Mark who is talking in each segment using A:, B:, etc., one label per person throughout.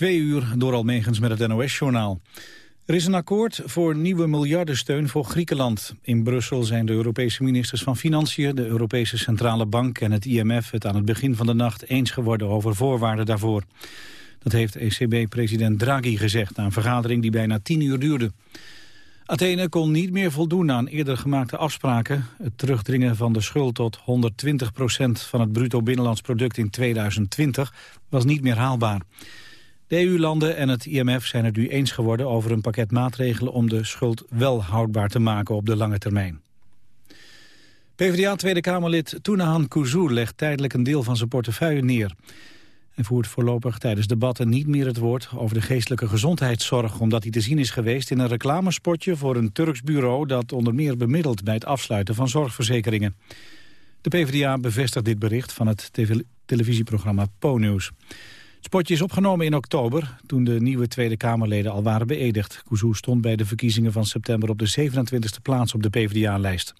A: Twee uur door Almegens met het NOS-journaal. Er is een akkoord voor nieuwe miljardensteun voor Griekenland. In Brussel zijn de Europese ministers van Financiën, de Europese Centrale Bank en het IMF het aan het begin van de nacht eens geworden over voorwaarden daarvoor. Dat heeft ECB-president Draghi gezegd na een vergadering die bijna tien uur duurde. Athene kon niet meer voldoen aan eerder gemaakte afspraken. Het terugdringen van de schuld tot 120 procent van het bruto binnenlands product in 2020 was niet meer haalbaar. De EU-landen en het IMF zijn het nu eens geworden over een pakket maatregelen om de schuld wel houdbaar te maken op de lange termijn. PvdA Tweede Kamerlid Tounahan Kouzou legt tijdelijk een deel van zijn portefeuille neer. Hij voert voorlopig tijdens debatten niet meer het woord over de geestelijke gezondheidszorg... omdat hij te zien is geweest in een reclamespotje voor een Turks bureau... dat onder meer bemiddelt bij het afsluiten van zorgverzekeringen. De PvdA bevestigt dit bericht van het televisieprogramma Po-News. Het spotje is opgenomen in oktober, toen de nieuwe Tweede Kamerleden al waren beëdigd. Kouzou stond bij de verkiezingen van september op de 27e plaats op de PvdA-lijst.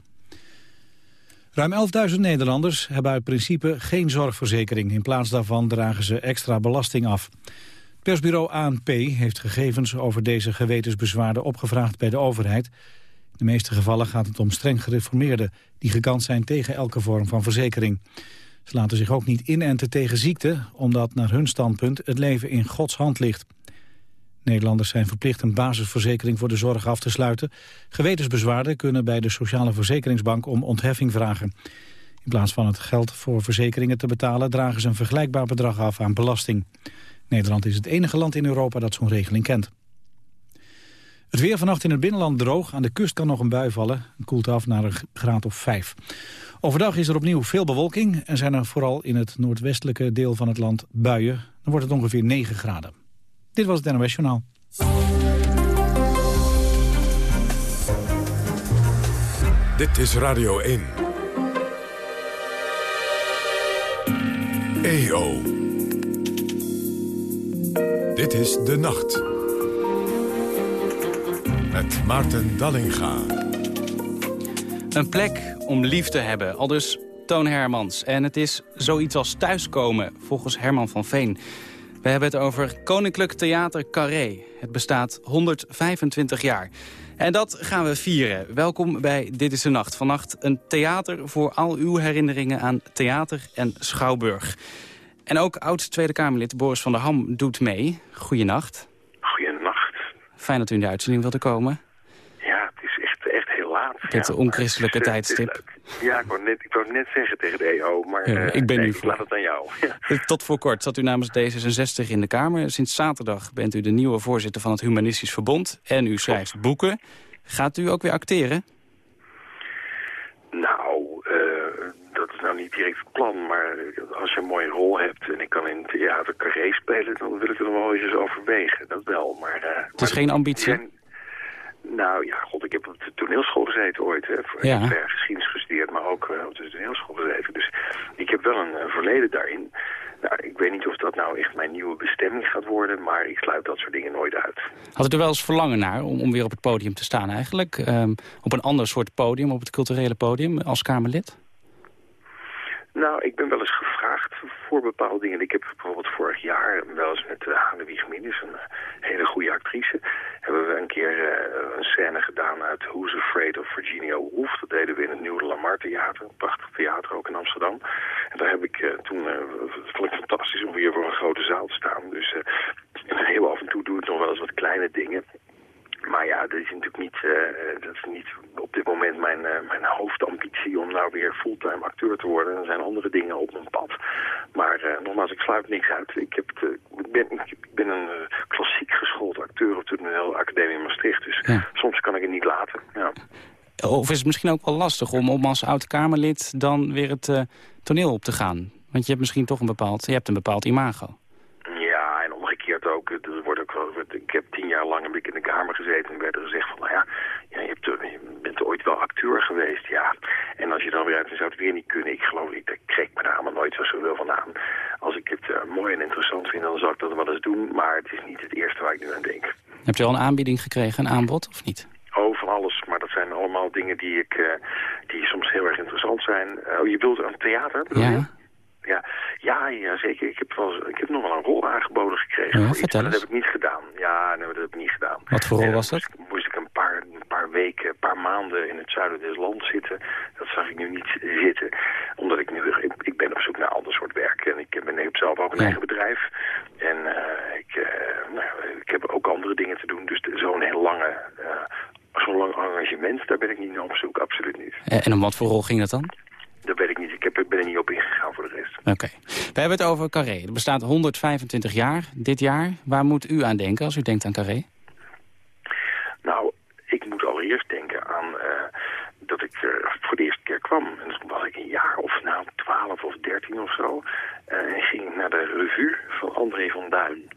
A: Ruim 11.000 Nederlanders hebben uit principe geen zorgverzekering. In plaats daarvan dragen ze extra belasting af. Het persbureau ANP heeft gegevens over deze gewetensbezwaarden opgevraagd bij de overheid. In de meeste gevallen gaat het om streng gereformeerden... die gekant zijn tegen elke vorm van verzekering. Ze laten zich ook niet inenten tegen ziekte... omdat naar hun standpunt het leven in Gods hand ligt. Nederlanders zijn verplicht een basisverzekering voor de zorg af te sluiten. Gewetensbezwaarden kunnen bij de Sociale Verzekeringsbank om ontheffing vragen. In plaats van het geld voor verzekeringen te betalen... dragen ze een vergelijkbaar bedrag af aan belasting. Nederland is het enige land in Europa dat zo'n regeling kent. Het weer vannacht in het binnenland droog. Aan de kust kan nog een bui vallen. Het koelt af naar een graad of 5. Overdag is er opnieuw veel bewolking... en zijn er vooral in het noordwestelijke deel van het land buien. Dan wordt het ongeveer 9 graden. Dit was het NOS Journaal.
B: Dit is Radio 1. EO. Dit is De Nacht. Met Maarten Dallinga.
C: Een plek om lief te hebben, al dus Toon Hermans. En het is zoiets als thuiskomen, volgens Herman van Veen. We hebben het over Koninklijk Theater Carré. Het bestaat 125 jaar. En dat gaan we vieren. Welkom bij Dit is de Nacht. Vannacht een theater voor al uw herinneringen aan theater en schouwburg. En ook oud-Tweede Kamerlid Boris van der Ham doet mee. Goeienacht.
D: Goeienacht.
C: Fijn dat u in de uitzending wilde komen.
D: Ja, het is echt, echt
C: Het
D: ja,
C: onchristelijke
D: het
C: tijdstip.
D: Ja, ik wou, net, ik wou net zeggen tegen de EO, maar
C: Ja,
D: eh,
C: ik ben
D: nee,
C: nu
D: ik laat het aan jou. Ja.
C: Tot voor kort zat u namens D66 in de Kamer. Sinds zaterdag bent u de nieuwe voorzitter van het Humanistisch Verbond. En u schrijft boeken. Gaat u ook weer acteren?
D: Nou, eh, dat is nou niet direct het plan, maar als je een mooie rol hebt en ik kan in theater carré spelen, dan wil ik er nog wel eens overwegen. Dat wel, maar... eh,
C: Het is
D: maar
C: geen ambitie?
D: Nou ja, god, ik heb op de toneelschool gezeten ooit. Hè.
C: Ja.
D: Ik heb geschiedenis gestudeerd, maar ook eh, op de toneelschool gezeten. Dus ik heb wel een, eh, verleden daarin. Nou, ik weet niet of dat nou echt mijn nieuwe bestemming gaat worden, maar ik sluit dat soort dingen nooit uit.
C: Had u er wel eens verlangen naar om, om weer op het podium te staan eigenlijk? Ehm, op een ander soort podium, op het culturele podium als Kamerlid?
D: Nou, ik ben wel eens gevraagd voor bepaalde dingen. Ik heb bijvoorbeeld vorig jaar wel eens met uh, Hanne Minus, een hele goede actrice, hebben we een keer eh, een scène gedaan uit Who's Afraid of Virginia Woolf. Dat deden we in het Nieuwe Lamar Theater, een prachtig theater ook in Amsterdam. En daar heb ik eh, toen, eh, vond ik fantastisch om weer voor een grote zaal te staan. Dus heel af en toe doe ik nog wel eens wat kleine dingen. Maar ja, dat is natuurlijk niet, eh, dat is niet op dit moment mijn, eh, mijn hoofdambitie om nou weer fulltime acteur te worden. Er zijn andere dingen op mijn pad. Maar eh, nogmaals, ik sluit niks uit. Ik, heb het, ik, ben, ik ben een klassiek geschoold acteur op de Academie in Maastricht. Dus
C: Ja.
D: soms kan ik het niet laten. Ja.
C: Of is het misschien ook wel lastig om, om als oud-Kamerlid dan weer het toneel op te gaan? Want je hebt misschien toch een bepaald, je hebt een bepaald imago.
D: Ja, en omgekeerd ook. Er wordt ook wel, ik heb tien jaar lang heb ik in de Kamer gezeten en werd er gezegd van, nou ja, ja je, hebt, eh, je bent ooit wel acteur geweest, ja. En als je dan weer uit, dan zou het weer niet kunnen. Ik geloof, ik, ik trek me daar allemaal nooit zo zoveel van aan. Als ik het eh, mooi en interessant vind, dan zou ik dat wel eens doen. Maar het is niet het eerste waar ik nu aan denk.
C: Hebt u al een aanbieding gekregen, een aanbod of niet?
D: Oh, van alles. Maar dat zijn allemaal dingen die, ik, eh, die soms heel erg interessant zijn. oh, je bedoelt aan theater, bedoel je?
C: Ja.
D: Ja, zeker. Ik heb, wel, eens- ik heb nog wel een rol aangeboden gekregen.
C: Ja, vertel
D: maar Dat
C: eens.
D: heb ik niet gedaan. Ja, nee, dat heb ik niet gedaan.
C: Wat voor rol was dat?
D: Moest, ik- moest ik een paar, een paar weken, een paar maanden in het zuiden des lands zitten. Dat zag ik nu niet zitten. Omdat ik nu, ik, ik ben op zoek naar ander soort werk. En ik, ben, ik heb zelf ook een
C: Ja.
D: eigen bedrijf. En eh, ik, eh, nou, ik heb ook andere dingen te doen. Dus zo'n heel lange, eh, zo'n lang engagement, daar ben ik niet naar op zoek. Absoluut niet.
C: En om wat voor rol ging dat dan?
D: Dat weet ik niet. Ik heb, ik ben er niet op ingegaan
C: Oké. We hebben het over Carré. Het bestaat 125 jaar dit jaar. Waar moet u aan denken als u denkt aan Carré?
D: Nou, ik moet allereerst denken aan eh, dat ik er voor de eerste keer kwam. En toen was ik een jaar of nou 12 of 13 of zo. Eh, en ging naar de revue van André van Duin.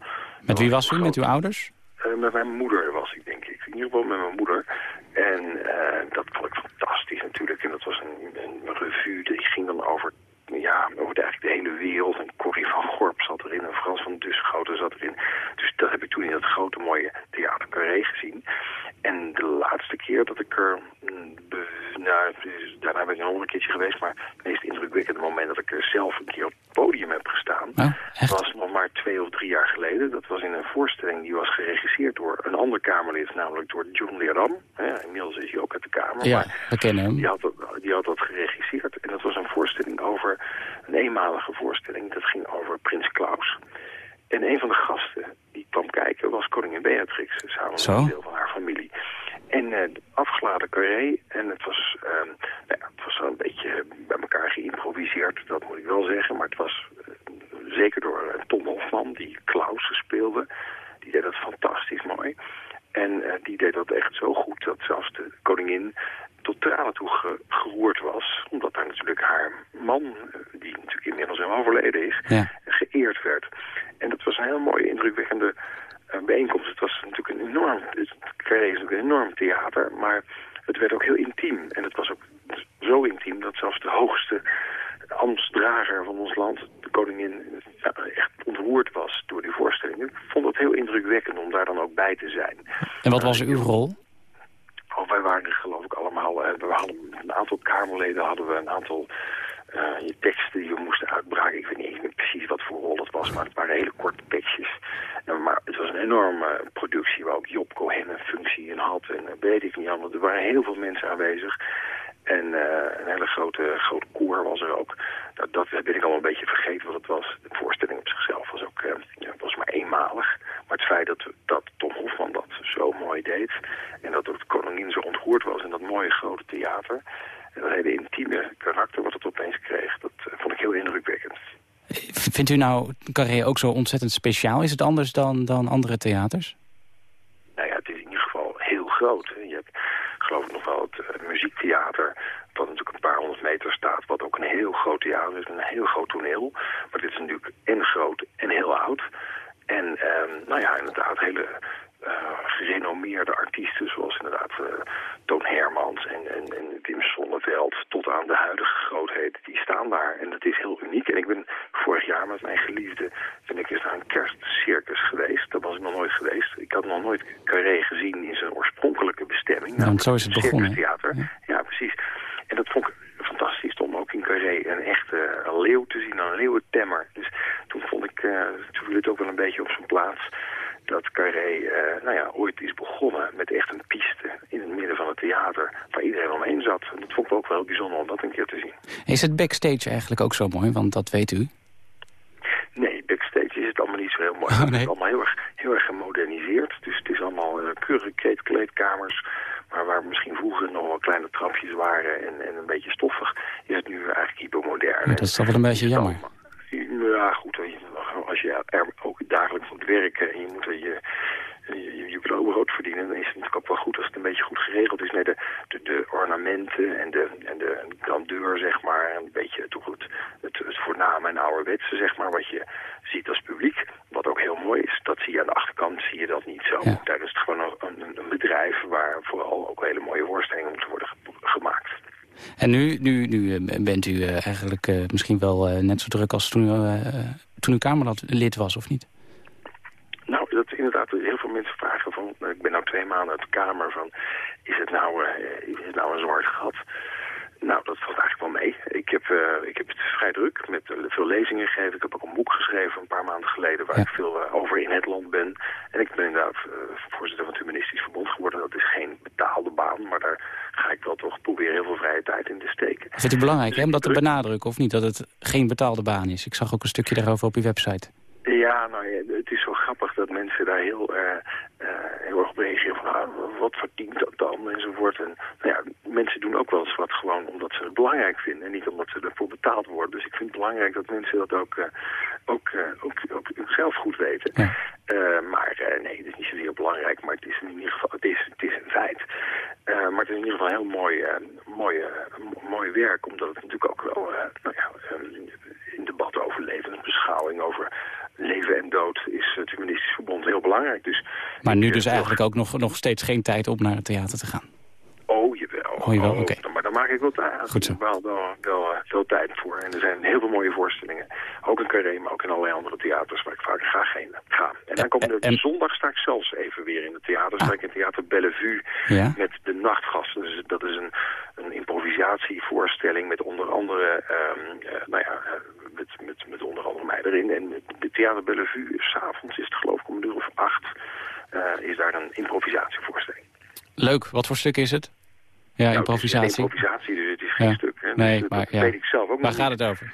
C: Met wie was u? Met uw ouders?
D: Eh, met mijn moeder was ik, denk ik. In ieder geval met mijn moeder. En eh, dat vond ik fantastisch natuurlijk. En dat was een, een revue, die ging dan over, ja, over de, eigenlijk de hele wereld. En Corrie van Gorp zat erin en Frans van Dusgoten zat erin. Dus dat heb ik toen in dat grote mooie Theater Carré gezien. En de laatste keer dat ik er, mm, be- nou, dus daarna ben ik nog een keertje geweest, maar het meest indrukwekkende moment dat ik er zelf een keer op het podium heb gestaan,
C: Oh, echt?
D: was nog maar twee of drie jaar geleden. Dat was in een voorstelling die was geregisseerd door een ander Kamerlid, namelijk door John Leerdam. Ja, inmiddels is hij
C: Ja,
D: maar
C: we kennen hem.
D: die had, dat, die had dat geregisseerd. En dat was een voorstelling over, een eenmalige voorstelling. Dat ging over Prins Klaus. En een van de gasten die kwam kijken was koningin Beatrix. Samen
C: Zo.
D: met een deel van haar familie. En eh afgeladen carré. En het was, ehm, nou ja, het was wel een beetje bij elkaar geïmproviseerd. Dat moet ik wel zeggen. Maar het was eh, zeker door eh, Tom Hofman, die Klaus speelde. Die deed dat fantastisch mooi. En eh, die deed dat echt zo goed dat zelfs de koningin tot tranen toe ge- geroerd was. Omdat daar natuurlijk haar man, eh, die natuurlijk inmiddels al overleden is,
C: Ja.
D: geëerd werd. En dat was een heel mooie, indrukwekkende eh, bijeenkomst. Het was natuurlijk een enorm, het Carré is natuurlijk een enorm theater, maar het werd ook heel intiem. En het was ook zo intiem dat zelfs de hoogste ambtsdrager van ons land, de koningin, ja, echt ontroerd was door die voorstelling. Ik vond het heel indrukwekkend om daar dan ook bij te zijn.
C: En wat was uw rol?
D: Oh, wij waren geloof ik allemaal, eh, we hadden een aantal Kamerleden hadden we een aantal eh, teksten die we moesten uitbraken. Ik weet niet precies wat voor rol het was, maar het waren hele korte tekstjes. Maar het was een enorme productie waar ook Job Cohen een functie in had en eh, weet ik niet allemaal. Er waren heel veel mensen aanwezig. En een hele grote, grote koor was er ook. Dat, dat ben ik allemaal een beetje vergeten wat het was. De voorstelling op zichzelf was ook was maar eenmalig. Maar het feit dat, dat Tom Hofman dat zo mooi deed... en dat ook de koningin zo ontroerd was in dat mooie grote theater... en dat hele intieme karakter wat het opeens kreeg... dat eh, vond ik heel indrukwekkend.
C: Vindt u nou Carré ook zo ontzettend speciaal? Is het anders dan, dan andere theaters?
D: Nou ja, het is in ieder geval heel groot. hè. Je hebt geloof ik nog wel het eh, muziektheater, wat natuurlijk een paar honderd meter staat, wat ook een heel groot theater is, een heel groot toneel. Maar dit is natuurlijk en groot en heel oud. En ehm, nou ja, inderdaad hele eh, gerenommeerde artiesten, zoals inderdaad eh, Toon Hermans en, en, en Wim Sonneveld, tot aan de huidige grootheden, die staan daar. En dat is heel uniek. En ik ben vorig jaar met mijn geliefde, ben ik eens naar een kerstcircus geweest. Daar was ik nog nooit geweest. Ik had nog nooit Carré gezien in zijn oorspronkelijke bestemming.
C: want zo is het begonnen,
D: circustheater. Ja. precies. En dat vond ik fantastisch om ook in Carré een echte leeuw te zien, een leeuwentemmer. Dus toen vond ik, eh, toen viel het ook wel een beetje op zijn plaats dat Carré, eh, nou ja, ooit is begonnen met echt een piste in het midden van het theater waar iedereen omheen zat. En dat vond ik ook wel bijzonder om dat een keer te zien.
C: Is het backstage eigenlijk ook zo mooi? Want dat weet u.
D: Nee, backstage is het allemaal niet zo heel mooi.
C: Oh,
D: Het is allemaal heel erg, heel erg gemoderniseerd. Dus het is allemaal uh, keurige kleed, kleedkamers. Maar waar misschien vroeger nog wel kleine trapjes waren en, en een beetje stoffig, is het nu eigenlijk hypermodern.
C: dat is toch wel een beetje jammer.
D: Ja, goed. Als je er ook dagelijks moet werken en je moet je, je, je brood verdienen, dan is het natuurlijk ook wel goed als het een beetje goed geregeld is. Nee, de, de, de ornamenten en de, en de grandeur, zeg maar, een beetje toch het, het, het voorname en ouderwetse, zeg maar, wat je ziet als publiek, wat ook heel mooi is. Dat zie je aan de achterkant, zie je dat niet zo.
C: Ja.
D: Daar is het gewoon een, een, een bedrijf waar vooral ook hele mooie voorstellingen moeten worden ge- gemaakt.
C: En nu, nu, nu eh, bent u eh, eigenlijk eh, misschien wel net zo druk als toen, u, toen u Kamerlid was, of niet?
D: Nou, dat is inderdaad, heel veel mensen vragen van, ik ben nou twee maanden uit de Kamer, van, is het nou, is het nou een zwart gat? Nou, dat valt eigenlijk wel mee. Ik heb, uh, ik heb het vrij druk met uh, veel lezingen gegeven. Ik heb ook een boek geschreven een paar maanden geleden waar ik veel uh, over in het land ben. En ik ben inderdaad voorzitter van het Humanistisch Verbond geworden. Dat is geen betaalde baan, maar daar ga ik wel toch proberen heel veel vrije tijd in te steken.
C: Vindt u belangrijk dus hè, om dat te benadrukken of niet? Dat het geen betaalde baan is. Ik zag ook een stukje daarover op uw website.
D: Ja, nou ja, het is zo grappig dat mensen daar heel, uh, uh, heel erg reageren van ah, wat verdient dat dan enzovoort. En nou ja, mensen doen ook wel eens wat gewoon omdat ze het belangrijk vinden en niet omdat ze ervoor betaald worden. Dus ik vind het belangrijk dat mensen dat ook, uh, ook, ook, ook, zelf goed weten. Ja. maar nee, het is niet zozeer belangrijk, maar het is in ieder geval het is, het is een feit. maar het is in ieder geval heel mooi, mooi, mooi werk, omdat het natuurlijk ook wel nou ja, in debat over levensbeschouwing, over leven en dood is het Humanistisch Verbond heel belangrijk. Dus
C: maar nu dus eigenlijk ook nog, nog steeds geen tijd om naar het theater te gaan?
D: Oh, jawel.
C: Oh, jawel, oké.
D: Maar daar maak ik wel,
C: Goed zo.
D: wel, wel, wel uh, veel tijd voor. En er zijn heel veel mooie voorstellingen. Ook in Carré, maar ook in allerlei andere theaters waar ik vaak graag heen ga. En dan komt de, zondag sta ik zelfs even weer in het theater. Ah. Sta ik in Theater Bellevue
C: ja?
D: met de nachtgasten. Dus dat is een, een improvisatievoorstelling met onder andere, um, uh, nou ja, met, met, met onder andere mij erin. En de Theater Bellevue, s'avonds is het geloof ik om een uur of acht, uh, is daar een improvisatievoorstelling.
C: Leuk, wat voor stuk is het? Ja,
D: nou,
C: improvisatie.
D: Het is improvisatie, dus het is geen
C: ja.
D: stuk. En
C: nee, maar
D: dat
C: ja.
D: weet ik zelf ook
C: Waar gaat
D: niet.
C: het over?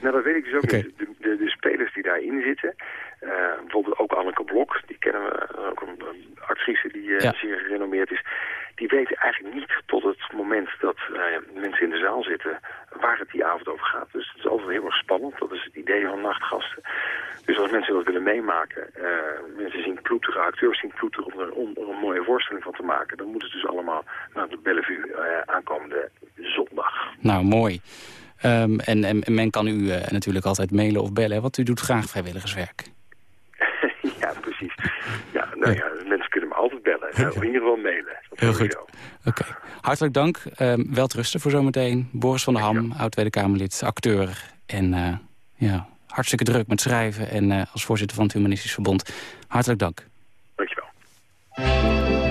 D: Nou, dat weet ik dus ook niet. De, de, de spelers die daarin zitten, uh, bijvoorbeeld ook Anneke Blok, die kennen we, uh, ook een, een actrice die uh,
C: Ja.
D: zeer gerenommeerd is. Die weten eigenlijk niet tot het moment dat mensen in de zaal zitten waar het die avond over gaat. Dus het is altijd heel erg spannend. Dat is het idee van nachtgasten. Dus als mensen dat willen meemaken, mensen zien ploeteren, acteurs zien ploeteren om er, om er een mooie voorstelling van te maken, dan moet het dus allemaal naar de Bellevue aankomende zondag.
C: Nou, mooi. Um, en, en, en, men kan u uh, natuurlijk altijd mailen of bellen, want u doet graag vrijwilligerswerk.
D: ja, precies. Ja, nou ja, mensen kunnen me altijd bellen. Nou, in ieder geval mailen.
C: Heel goed. Oké. Okay. Hartelijk dank. Um, welterusten voor zometeen. Boris van der Ham, oud-Tweede Kamerlid, acteur. En uh, ja, hartstikke druk met schrijven. En uh, als voorzitter van het Humanistisch Verbond. Hartelijk dank.
D: Dankjewel.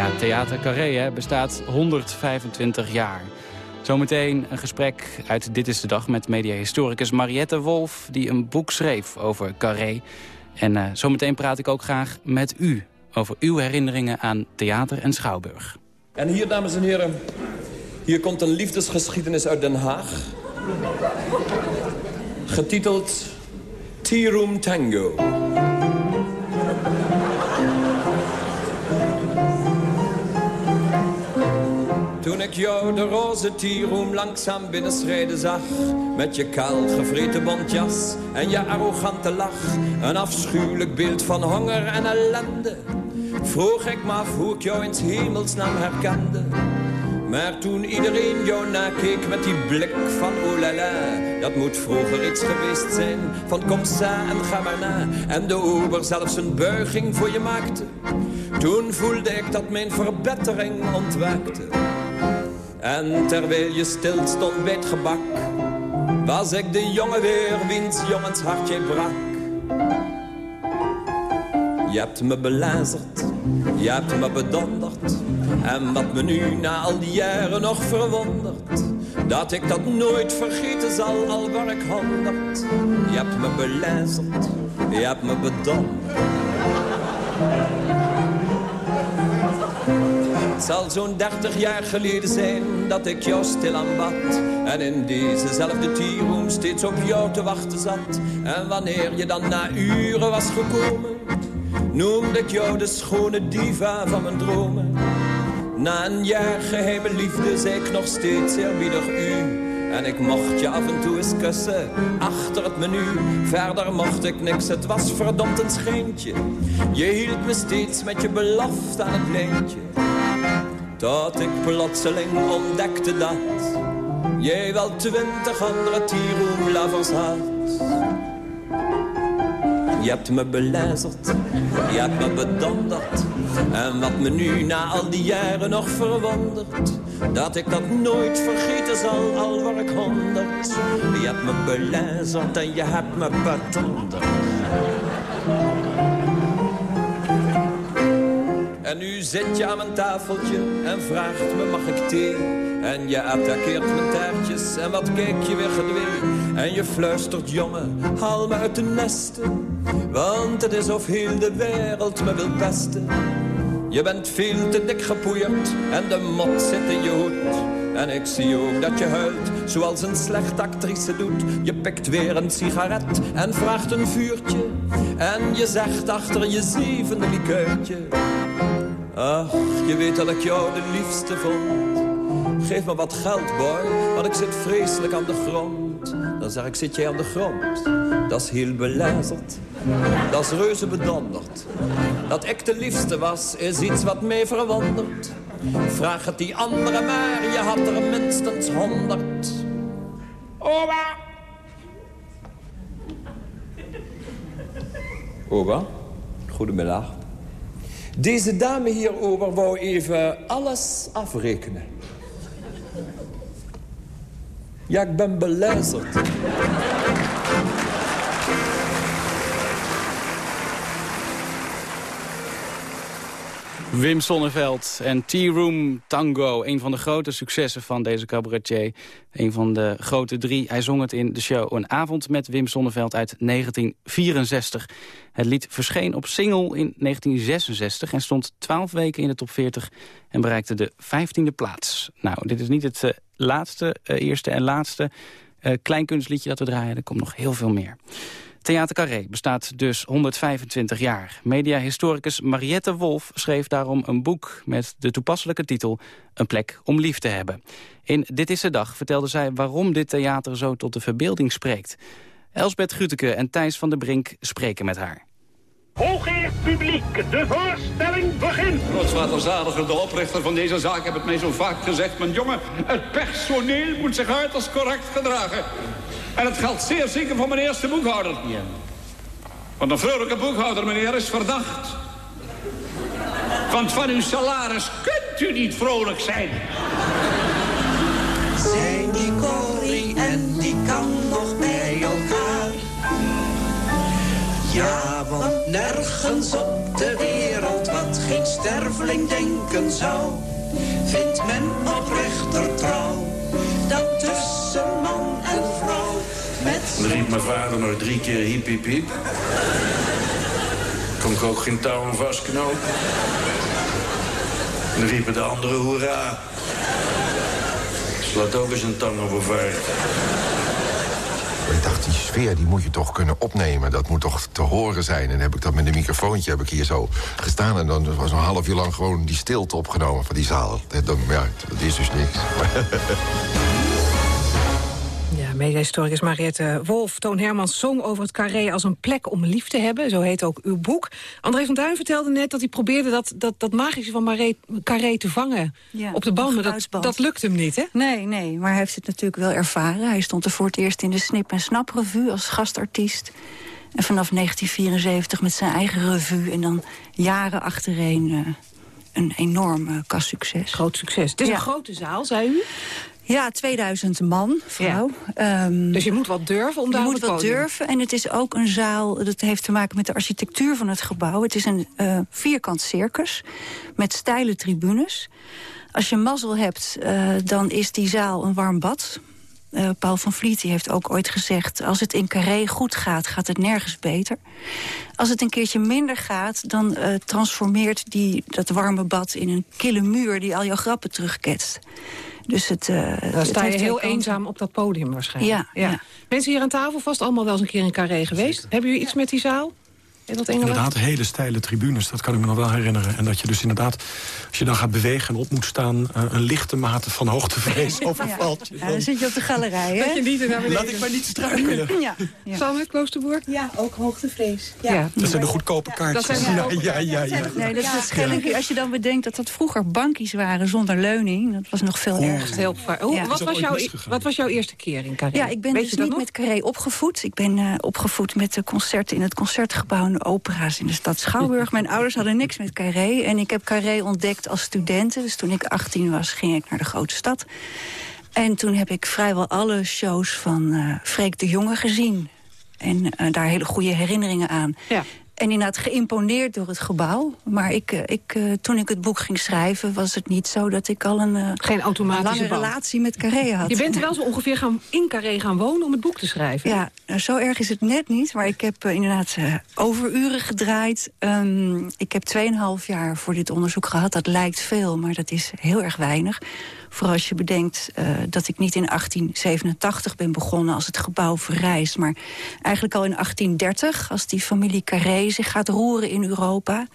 C: Ja, Theater Carré hè, bestaat 125 jaar. Zometeen een gesprek uit Dit is de Dag met mediahistoricus Mariette Wolf... die een boek schreef over Carré. En uh, zometeen praat ik ook graag met u over uw herinneringen aan theater en schouwburg.
E: En hier, dames en heren, hier komt een liefdesgeschiedenis uit Den Haag. Getiteld Tea Room Tango. Toen ik jou de roze tieroem langzaam binnenschrijden zag... met je kaal gevreten bontjas en je arrogante lach... een afschuwelijk beeld van honger en ellende... vroeg ik me af hoe ik jou in hemelsnaam herkende. Maar toen iedereen jou nakeek met die blik van oh la la... dat moet vroeger iets geweest zijn. Van kom en ga en de ober zelfs een buiging voor je maakte... toen voelde ik dat mijn verbetering ontwaakte... En terwijl je stil stond bij het gebak, was ik de jongen weer wiens jongens hartje brak. Je hebt me belazerd, je hebt me bedonderd. En wat me nu na al die jaren nog verwondert, dat ik dat nooit vergeten zal, al waar ik honderd. Je hebt me belazerd, je hebt me bedonderd. Het zal zo'n dertig jaar geleden zijn dat ik jou stil aanbad. En in dezezelfde tierroom steeds op jou te wachten zat. En wanneer je dan na uren was gekomen, noemde ik jou de schone diva van mijn dromen. Na een jaar geheime liefde zei ik nog steeds eerbiedig u. En ik mocht je af en toe eens kussen, achter het menu. Verder mocht ik niks, het was verdomd een schijntje. Je hield me steeds met je belofte aan het lijntje. Tot ik plotseling ontdekte dat jij wel twintig andere tieroemlovers had. Je hebt me belazerd, je hebt me bedonderd. En wat me nu na al die jaren nog verwondert, dat ik dat nooit vergeten zal, al waar ik honderd. Je hebt me belazerd en je hebt me bedonderd. Nu zit je aan mijn tafeltje en vraagt me mag ik thee? En je attaqueert mijn taartjes en wat kijk je weer gedwee? En je fluistert jongen, haal me uit de nesten. Want het is of heel de wereld me wil pesten. Je bent veel te dik gepoeierd en de mot zit in je hoed. En ik zie ook dat je huilt, zoals een slechte actrice doet. Je pikt weer een sigaret en vraagt een vuurtje. En je zegt achter je zevende likeurtje. Ach, je weet dat ik jou de liefste vond. Geef me wat geld, boy, want ik zit vreselijk aan de grond. Dan zeg ik, zit jij aan de grond? Dat is heel belazerd. Dat is reuze bedonderd. Dat ik de liefste was, is iets wat mij verwondert. Vraag het die andere maar, je had er minstens honderd. Oba! Oba, goedemiddag. Deze dame hierover wou even alles afrekenen. Ja, ik ben beluisterd.
C: Wim Sonneveld en Tea Room Tango. Een van de grote successen van deze cabaretier. Een van de grote drie. Hij zong het in de show Een avond met Wim Sonneveld uit 1964. Het lied verscheen op single in 1966 en stond 12 weken in de top 40 en bereikte de 15e plaats. Nou, dit is niet het uh, laatste, uh, eerste en laatste uh, kleinkunstliedje dat we draaien. Er komt nog heel veel meer. Theater Carré bestaat dus 125 jaar. Mediahistoricus Mariette Wolf schreef daarom een boek met de toepasselijke titel Een plek om lief te hebben. In Dit is de Dag vertelde zij waarom dit theater zo tot de verbeelding spreekt. Elsbeth Guteke en Thijs van der Brink spreken met haar.
F: Hooggeëerd publiek, de voorstelling begint.
G: Grootvader Zadiger, de oprichter van deze zaak, heeft het mij zo vaak gezegd. Mijn jongen, het personeel moet zich uiterst correct gedragen. En het geldt zeer zeker voor mijn eerste boekhouder. Ja. Want een vrolijke boekhouder, meneer, is verdacht. Want van uw salaris kunt u niet vrolijk zijn.
H: Zijn die Corrie en die kan nog bij elkaar. Ja, want nergens op de wereld wat geen sterveling denken zou, vindt men oprechter trouw Dan
I: riep mijn vader nog drie keer hiep hiep hiep. Kon ik ook geen touwen vastknopen. Dan riepen de anderen hoera. Slaat ook eens een tang op een vaart.
J: Ik dacht, die sfeer die moet je toch kunnen opnemen. Dat moet toch te horen zijn. En heb ik dat met een microfoontje heb ik hier zo gestaan. En dan was een half uur lang gewoon die stilte opgenomen van die zaal. Dat, ja, dat is dus niks.
K: Mediahistoricus Mariette Wolf. Toon Hermans zong over het carré als een plek om lief te hebben. Zo heet ook uw boek. André van Duin vertelde net dat hij probeerde dat, dat, dat magische van Marais, carré te vangen
L: Ja,
K: op de band. Maar dat, dat lukt hem niet, hè?
L: Nee, nee, maar hij heeft het natuurlijk wel ervaren. Hij stond er voor het eerst in de Snip en Snap revue als gastartiest. En vanaf 1974 met zijn eigen revue. En dan jaren achtereen eh, een enorm uh, kassucces.
K: Groot succes. Het is
L: Ja.
K: een grote zaal, zei u.
L: Ja, 2000 man, vrouw. Ehm,
K: Dus je moet wat durven om
L: je
K: daar op
L: moet
K: het
L: wel
K: podium-
L: durven. En het is ook een zaal, dat heeft te maken met de architectuur van het gebouw. Het is een eh, vierkant circus met steile tribunes. Als je mazzel hebt, eh, dan is die zaal een warm bad. Eh, Paul van Vliet die heeft ook ooit gezegd... als het in Carré goed gaat, gaat het nergens beter. Als het een keertje minder gaat... dan transformeert die, dat warme bad in een kille muur... die al jouw grappen terugketst. Dus het, eh,
K: Dan
L: het
K: sta je heel eenzaam op dat podium waarschijnlijk.
L: Ja, ja.
K: Mensen hier aan tafel vast allemaal wel eens een keer in Carré geweest. Hebben jullie iets met die zaal? In dat Engeland?
M: Inderdaad, hele steile tribunes, dat kan ik me nog wel herinneren. En dat je dus inderdaad, als je dan gaat bewegen en op moet staan... eh, een lichte mate van hoogtevrees overvalt je.
L: Ja, dan zit je op de galerij, hè?
K: Dat je niet naar beneden
M: Laat ik maar niet struikelen.
L: Ja, ja.
K: Samen, Kloosterboer?
N: Ja, ook hoogtevrees.
K: Ja.
M: Dat zijn de goedkope kaartjes.
K: Dat zijn de
M: ja, ja, ja, ja.
L: Nee, dat is schelling. Als je dan bedenkt dat dat vroeger bankies waren zonder leuning... dat was nog veel erger.
K: Heel
L: Ja.
K: wat, was jouw,
M: misgegaan?
K: wat was jouw eerste keer in Carré?
L: Ja, ik ben
K: Weet
L: dus niet
K: nog?
L: met Carré opgevoed. Ik ben eh, opgevoed met de concerten in het Concertgebouw... opera's in de stad Schouwburg. Mijn ouders hadden niks met Carré. En ik heb Carré ontdekt als studenten. Dus toen ik 18 was, ging ik naar de grote stad. En toen heb ik vrijwel alle shows van eh Freek de Jonge gezien. En eh, daar hele goede herinneringen aan.
K: Ja.
L: En inderdaad geïmponeerd door het gebouw. Maar ik, eh, ik, eh, toen ik het boek ging schrijven, was het niet zo dat ik al een, eh,
K: Geen automatische
L: lange
K: band.
L: relatie met Carré had.
K: Je bent er wel zo ongeveer gaan, in Carré gaan wonen om het boek te schrijven.
L: Ja, nou, zo erg is het net niet. Maar ik heb eh, inderdaad overuren gedraaid. Ehm, ik heb 2,5 jaar voor dit onderzoek gehad. Dat lijkt veel, maar dat is heel erg weinig. Vooral als je bedenkt eh, dat ik niet in 1887 ben begonnen als het gebouw verrijst. Maar eigenlijk al in 1830, als die familie Carré zich gaat roeren in Europa.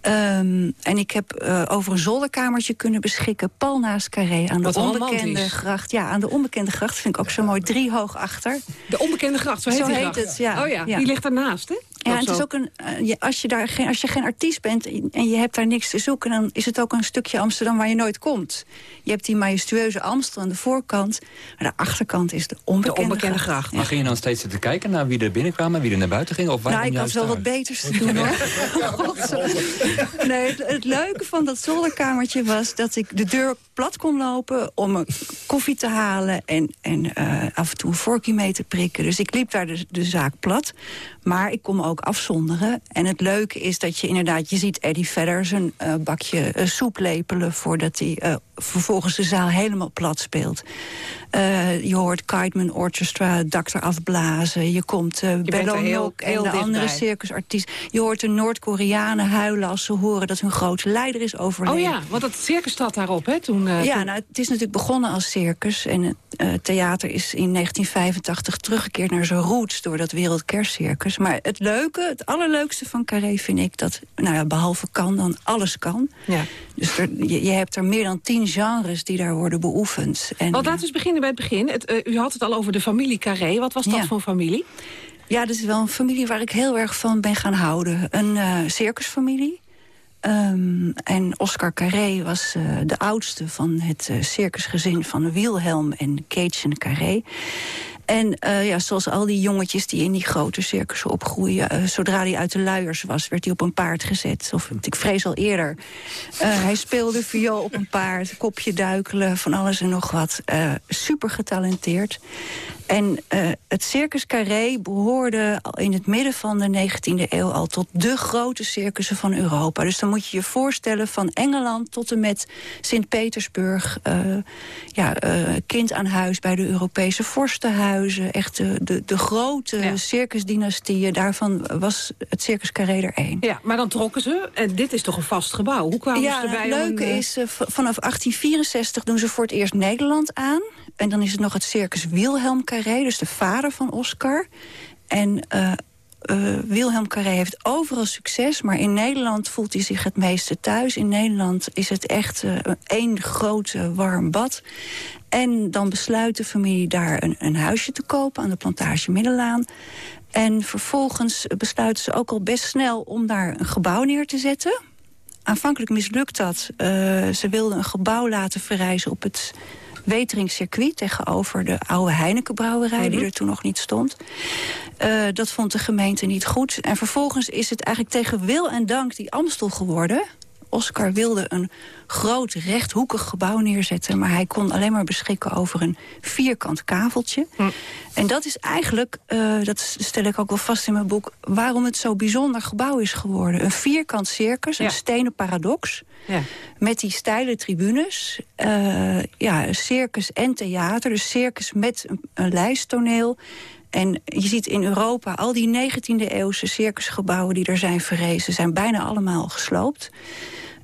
L: Ehm, en ik heb eh, over een zolderkamertje kunnen beschikken... pal naast Carré, aan de onbekende gracht. Ja, aan de onbekende gracht vind ik ook zo mooi, drie hoog achter.
K: De onbekende gracht, zo heet,
L: Zo heet
K: gracht.
L: het, ja.
K: Oh ja,
L: Ja.
K: die ligt daarnaast, hè?
L: Ja, en het is ook een, eh, als, je daar geen, als je geen artiest bent en je hebt daar niks te zoeken... dan is het ook een stukje Amsterdam waar je nooit komt. Je hebt die majestueuze Amstel aan de voorkant... maar de achterkant is de onbekende,
K: onbekende
L: gracht.
K: gracht.
N: Maar ging je dan steeds zitten kijken naar wie er binnenkwamen, wie er naar buiten ging? Of
L: Nou, ik had wel wat beters te doen, hoor. Nee, het, het leuke van dat zolderkamertje was dat ik de deur plat kon lopen... om een koffie te halen en, en eh, af en toe een vorkje mee te prikken. Dus ik liep daar de, de zaak plat. Maar ik kon me ook afzonderen. En het leuke is dat je inderdaad... je ziet Eddie Vedder zijn eh, bakje eh, soep lepelen... voordat hij eh, vervolgens de zaal helemaal plat speelt. Eh, je hoort Kiteman Orchestra, het dak eraf blazen. Je komt eh
K: bent er
L: Bello
K: heel-
L: Nok en de andere
K: dichtbij.
L: circusartiest. Je hoort de Noord-Koreanen huilen als ze horen dat hun grote leider is overleden.
K: Oh ja, want dat circus staat daarop, hè? Toen, eh,
L: Ja,
K: toen-
L: nou, het is natuurlijk begonnen als circus. En het eh, theater is in 1985 teruggekeerd naar zijn roots... door dat Wereldkerstcircus. Maar het leuke, het allerleukste van Carré vind ik... dat, nou ja, behalve kan, dan alles kan.
K: Ja.
L: Dus er, je, je hebt er meer dan tien genres die daar worden beoefend. En,
K: Want laten we eens beginnen bij het begin. Het, eh, u had het al over de familie Carré. Wat was dat
L: Ja.
K: voor familie?
L: Ja, dat is wel een familie waar ik heel erg van ben gaan houden. Een eh, circusfamilie. Ehm, en Oscar Carré was eh, de oudste van het circusgezin van Wilhelm en Keetje Carré. En eh, ja, zoals al die jongetjes die in die grote circussen opgroeien... eh, zodra hij uit de luiers was, werd hij op een paard gezet. Of ik vrees al eerder. Eh, hij speelde viool op een paard, kopje duikelen, van alles en nog wat. Super getalenteerd. En eh, het Circus Carré behoorde in het midden van de 19e eeuw al tot de grote circussen van Europa. Dus dan moet je je voorstellen van Engeland tot en met Sint-Petersburg. eh, ja, eh, kind aan huis bij de Europese vorstenhuizen. Echt de, de, de grote circusdynastieën. Daarvan was het Circus Carré er één.
K: Ja, maar dan trokken ze. En dit is toch een vast gebouw? Hoe kwamen
L: Ja,
K: ze erbij?
L: het
K: om
L: leuke is, vanaf 1864 doen ze voor het eerst Nederland aan. En dan is het nog het circus Wilhelm Carré, dus de vader van Oscar. En eh, eh, Wilhelm Carré heeft overal succes, maar in Nederland voelt hij zich het meeste thuis. In Nederland is het echt eh, één grote warm bad. En dan besluit de familie daar een, een huisje te kopen aan de plantage Middelaan. En vervolgens besluiten ze ook al best snel om daar een gebouw neer te zetten. Aanvankelijk mislukt dat. Ze wilden een gebouw laten verrijzen op het Weteringscircuit... tegenover de oude Heinekenbrouwerij, die er toen nog niet stond. Eh, dat vond de gemeente niet goed. En vervolgens is het eigenlijk tegen wil en dank die Amstel geworden... Oscar wilde een groot rechthoekig gebouw neerzetten... maar hij kon alleen maar beschikken over een vierkant kaveltje. En dat is eigenlijk, eh, dat stel ik ook wel vast in mijn boek... waarom het zo'n bijzonder gebouw is geworden. Een vierkant circus, een stenen paradox...
K: Ja.
L: met die steile tribunes. eh, ja, circus en theater. Dus circus met een, een lijsttoneel... En je ziet in Europa al die 19e-eeuwse circusgebouwen die er zijn verrezen... zijn bijna allemaal gesloopt.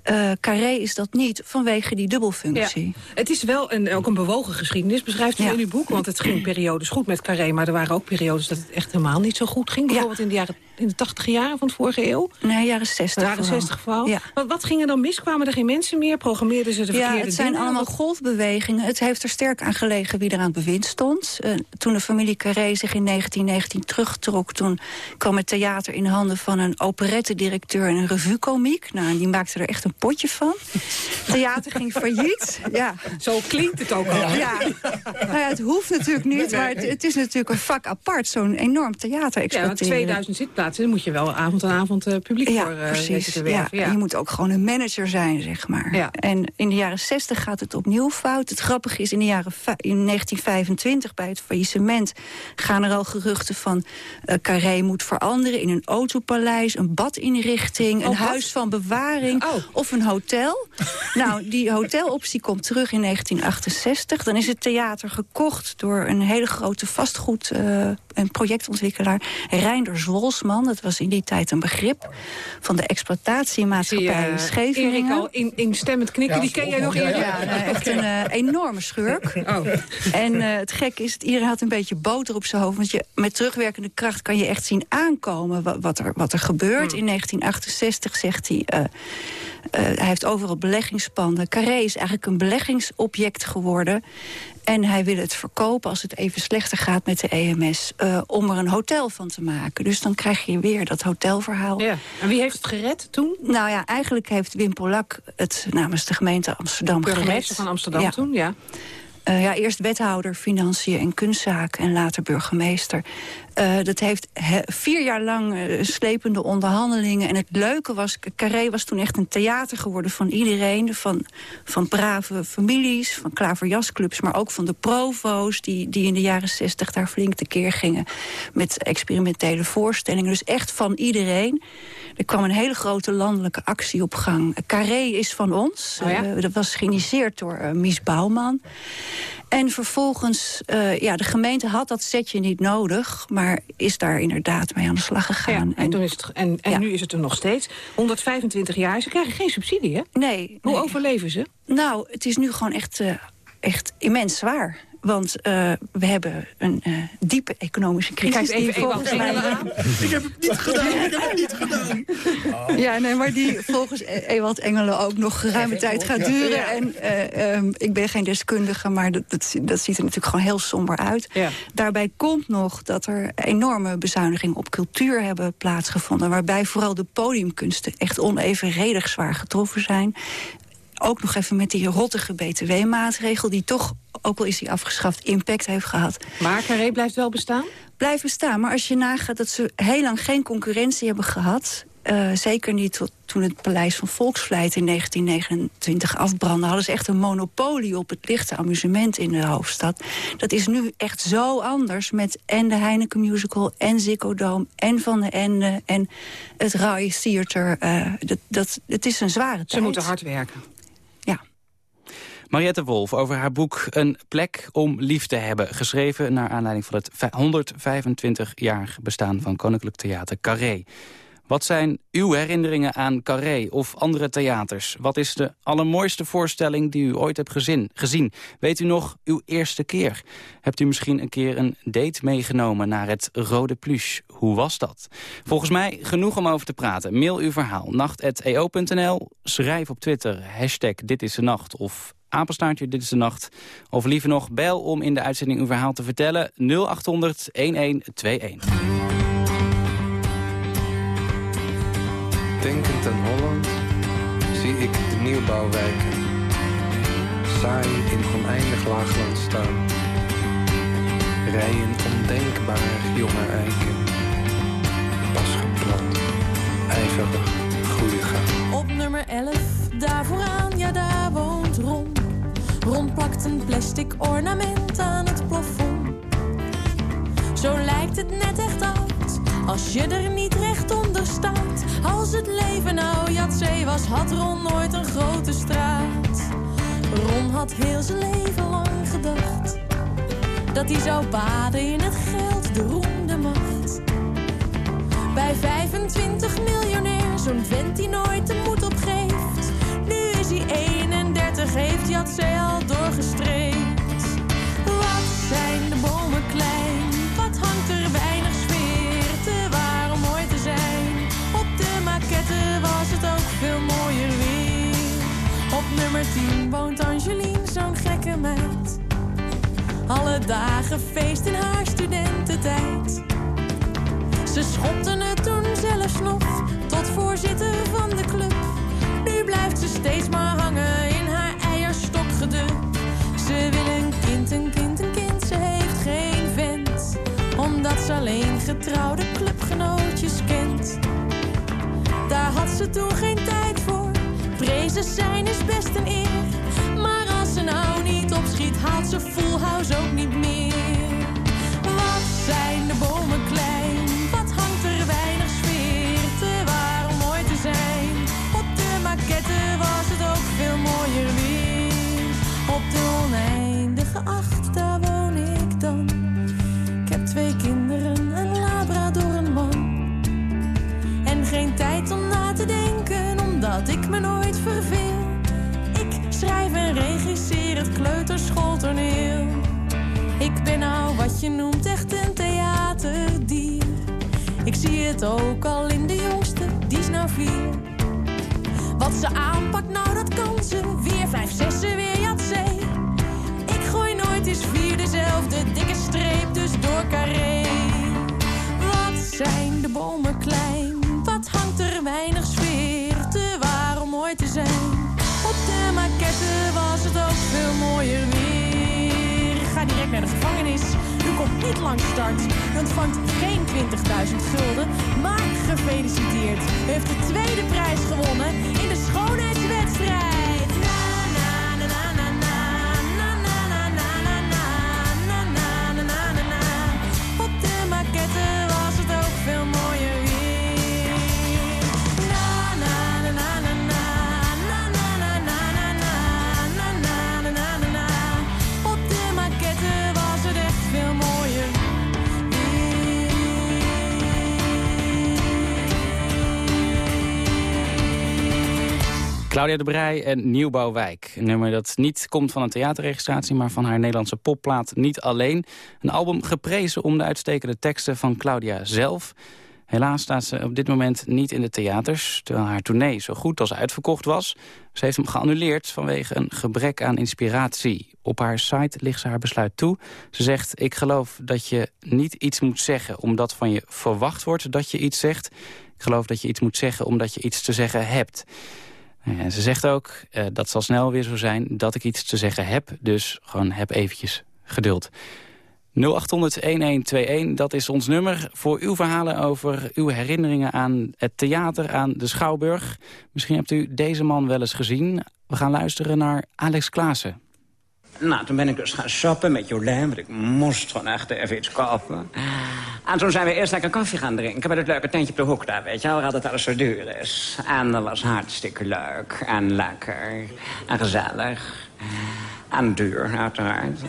L: Eh, Carré is dat niet vanwege die dubbelfunctie.
K: Ja. Het is wel een, ook een bewogen geschiedenis, beschrijft u
L: Ja.
K: in uw boek. Want het ging periodes goed met Carré, maar er waren ook periodes dat het echt helemaal niet zo goed ging. Bijvoorbeeld in de jaren in de tachtige jaren van de vorige eeuw.
L: Nee, jaren 60
K: jaren. 60 vooral.
L: Ja.
K: Wat, wat ging er dan mis? Kwamen er geen mensen meer? Programmeerden ze de
L: Ja,
K: verkeerde
L: het zijn
K: dingen?
L: allemaal golfbewegingen. Het heeft er sterk aan gelegen wie er aan het bewind stond. Eh, toen de familie Carré zich in 1919 terugtrok... toen kwam het theater in handen van een operettedirecteur en een revuekomiek. Nou, die maakte er echt een potje van. theater ging failliet. Ja.
K: Zo klinkt het ook al.
L: Ja. Nou ja, het hoeft natuurlijk niet, maar het, het is natuurlijk een vak apart. Zo'n enorm theater
K: Ja, want
L: exploiteren.
K: 2000 zitplaatsen plaatsen dan moet je wel avond aan avond uh, publiek
L: ja,
K: voor uh,
L: precies.
K: te werven.
L: Ja. Je moet ook gewoon een manager zijn, zeg maar.
K: Ja.
L: En in de jaren 60 gaat het opnieuw fout. Het grappige is, in, de jaren in 1925 bij het faillissement... gaan er al geruchten van uh, Carré moet veranderen... in een autopaleis, een badinrichting,
K: Oh,
L: een
K: wat?
L: huis van bewaring...
K: Oh.
L: of een hotel. nou, die hoteloptie komt terug in 1968. Dan is het theater gekocht door een hele grote vastgoed... een projectontwikkelaar, Reinder Zwolsman. Dat was in die tijd een begrip van de exploitatiemaatschappij
K: eh,
L: Scheveningen.
K: Erik al in, instemmend knikken, die ken jij nog
L: Ja,
K: Erik?
L: ja, nou, echt een eh, enorme schurk.
K: Oh.
L: En eh, het gekke is, dat iedereen had een beetje boter op zijn hoofd. Want je, met terugwerkende kracht kan je echt zien aankomen wat, wat, er, wat er gebeurt.
K: Hmm.
L: In 1968 zegt hij... eh, eh, hij heeft overal beleggingspanden. Carré is eigenlijk een beleggingsobject geworden. En hij wil het verkopen als het even slechter gaat met de EMS... eh, om er een hotel van te maken. Dus dan krijg je weer dat hotelverhaal.
K: Ja. En wie heeft het gered toen?
L: Nou ja, eigenlijk heeft Wim Polak het namens de gemeente Amsterdam gered.
K: Burgemeester van Amsterdam
L: Ja.
K: toen, ja.
L: Eh, ja, eerst wethouder financiën en kunstzaken en later burgemeester. Eh, dat heeft he- vier jaar lang eh, slepende onderhandelingen. En het leuke was, Carré was toen echt een theater geworden van iedereen. Van, van brave families, van klaverjasclubs, maar ook van de provo's... Die, die in de jaren zestig daar flink tekeer gingen met experimentele voorstellingen. Dus echt van iedereen. Er kwam een hele grote landelijke actie op gang. Carré is van ons.
K: Oh ja?
L: Eh, dat was geïnitieerd door eh, Mies Bouwman. En vervolgens, eh, ja, de gemeente had dat setje niet nodig... maar is daar inderdaad mee aan de slag gegaan.
K: En, toen is het, en, en
L: Ja.
K: nu is het er nog steeds. 125 jaar, ze krijgen geen subsidie, hè?
L: Nee.
K: Hoe
L: nee.
K: overleven ze?
L: Nou, het is nu gewoon echt, echt immens zwaar. Want eh, we hebben een eh, diepe economische crisis.
K: Kijk even
L: die volgens mij...
K: Aan.
M: Ik heb het niet gedaan, ik heb het niet gedaan.
L: Ja, nee, maar die volgens E- Ewald Engelen ook nog geruime tijd gaat duren.
K: Ja.
L: En eh, ehm, ik ben geen deskundige, maar dat, dat, zie- dat ziet er natuurlijk gewoon heel somber uit.
K: Ja.
L: Daarbij komt nog dat er enorme bezuinigingen op cultuur hebben plaatsgevonden. Waarbij vooral de podiumkunsten echt onevenredig zwaar getroffen zijn. Ook nog even met die rottige btw-maatregel... die toch, ook al is die afgeschaft, impact heeft gehad
K: Maar Carré blijft wel bestaan?
L: blijft bestaan. Maar als je nagaat dat ze heel lang geen concurrentie hebben gehad... eh, zeker niet tot, toen het Paleis van Volksvlijt in 1929 afbrandde... hadden ze echt een monopolie op het lichte amusement in de hoofdstad. Dat is nu echt zo anders met en de Heineken Musical... en Ziggo Dome en Van de Ende en het Rai Theater. eh, dat, dat, het is een zware tijd.
K: Ze moeten hard werken.
C: Mariette Wolf over haar boek Een plek om lief te hebben. Geschreven naar aanleiding van het 125-jarig bestaan van Koninklijk Theater Carré. Wat zijn uw herinneringen aan Carré of andere theaters? Wat is de allermooiste voorstelling die u ooit hebt gezien? gezien? Weet u nog uw eerste keer? Hebt u misschien een keer een date meegenomen naar het Rode Pluche? Hoe was dat? Volgens mij genoeg om over te praten. Mail uw verhaal. nacht.eo.nl. Schrijf op Twitter. Hashtag dit is de nacht. Of apenstaartje dit is de nacht. Of liever nog, bel om in de uitzending uw verhaal te vertellen. 0800 1121.
O: Denkend aan Holland zie ik de nieuwbouwwijken. Saai in oneindig laagland staan. Rijen ondenkbaar jonge eiken. Pas geplant, ijverig groeien gaan.
P: Op nummer 11, daar vooraan, een plastic ornament aan het plafond. Zo lijkt het net echt oud, als je er niet recht onder staat. Als het leven nou Jatzee was, had Ron nooit een grote straat. Ron had heel zijn leven lang gedacht, dat hij zou baden in het geld, de roem, de macht. Bij 25 miljonair, zo'n vent die nooit de moed opgeeft. Nu is hij 31, heeft Jatzee al doorgestreept. Wat zijn de bomen klein, wat hangt er weinig sfeer. Te waar om mooi te zijn, op de maquette was het ook veel mooier weer. Op nummer 10 woont Angeline, zo'n gekke meid. Alle dagen feest in haar studententijd. Ze schopten het toen zelfs nog tot voorzitter van de club. Nu blijft ze steeds maar hangen alleen getrouwde clubgenootjes kent. Daar had ze toen geen tijd voor. Prezen zijn is best een eer. Maar als ze nou niet opschiet, haalt ze full house ook niet meer. Wat zijn de bomen klein? Ook al in de jongste, die is nou vier. Wat ze aanpakt, nou dat kan ze. Weer vijf, zessen, weer jatzee. Ik gooi nooit eens vier dezelfde dikke streep, dus door carré. Wat zijn de bomen klein? Wat hangt er weinig sfeer? Te waar om mooi te zijn. Op de maquette was het ook veel mooier weer. Ga direct naar de gevangenis. U komt niet langs start. U ontvangt geen 20.000 gulden. Maar gefeliciteerd. U heeft de tweede prijs gewonnen in de schoonheidswedstrijd.
C: Claudia de Brij en Nieuwbouwwijk. Een nummer dat niet komt van een theaterregistratie... maar van haar Nederlandse popplaat Niet Alleen. Een album geprezen om de uitstekende teksten van Claudia zelf. Helaas staat ze op dit moment niet in de theaters... terwijl haar tournee zo goed als uitverkocht was. Ze heeft hem geannuleerd vanwege een gebrek aan inspiratie. Op haar site ligt ze haar besluit toe. Ze zegt, ik geloof dat je niet iets moet zeggen... omdat van je verwacht wordt dat je iets zegt. Ik geloof dat je iets moet zeggen omdat je iets te zeggen hebt... En ze zegt ook, uh, dat zal snel weer zo zijn dat ik iets te zeggen heb. Dus gewoon heb eventjes geduld. 0800-1121, dat is ons nummer voor uw verhalen over uw herinneringen aan het theater, aan de Schouwburg. Misschien hebt u deze man wel eens gezien. We gaan luisteren naar Alex Klaassen.
Q: Nou, toen ben ik dus gaan shoppen met Jolijn, want ik moest gewoon echt even iets kopen. En toen zijn we eerst lekker koffie gaan drinken bij het leuke tentje op de hoek daar, weet je wel, waar altijd alles zo duur is. En dat was hartstikke leuk en lekker en gezellig. En duur, uiteraard.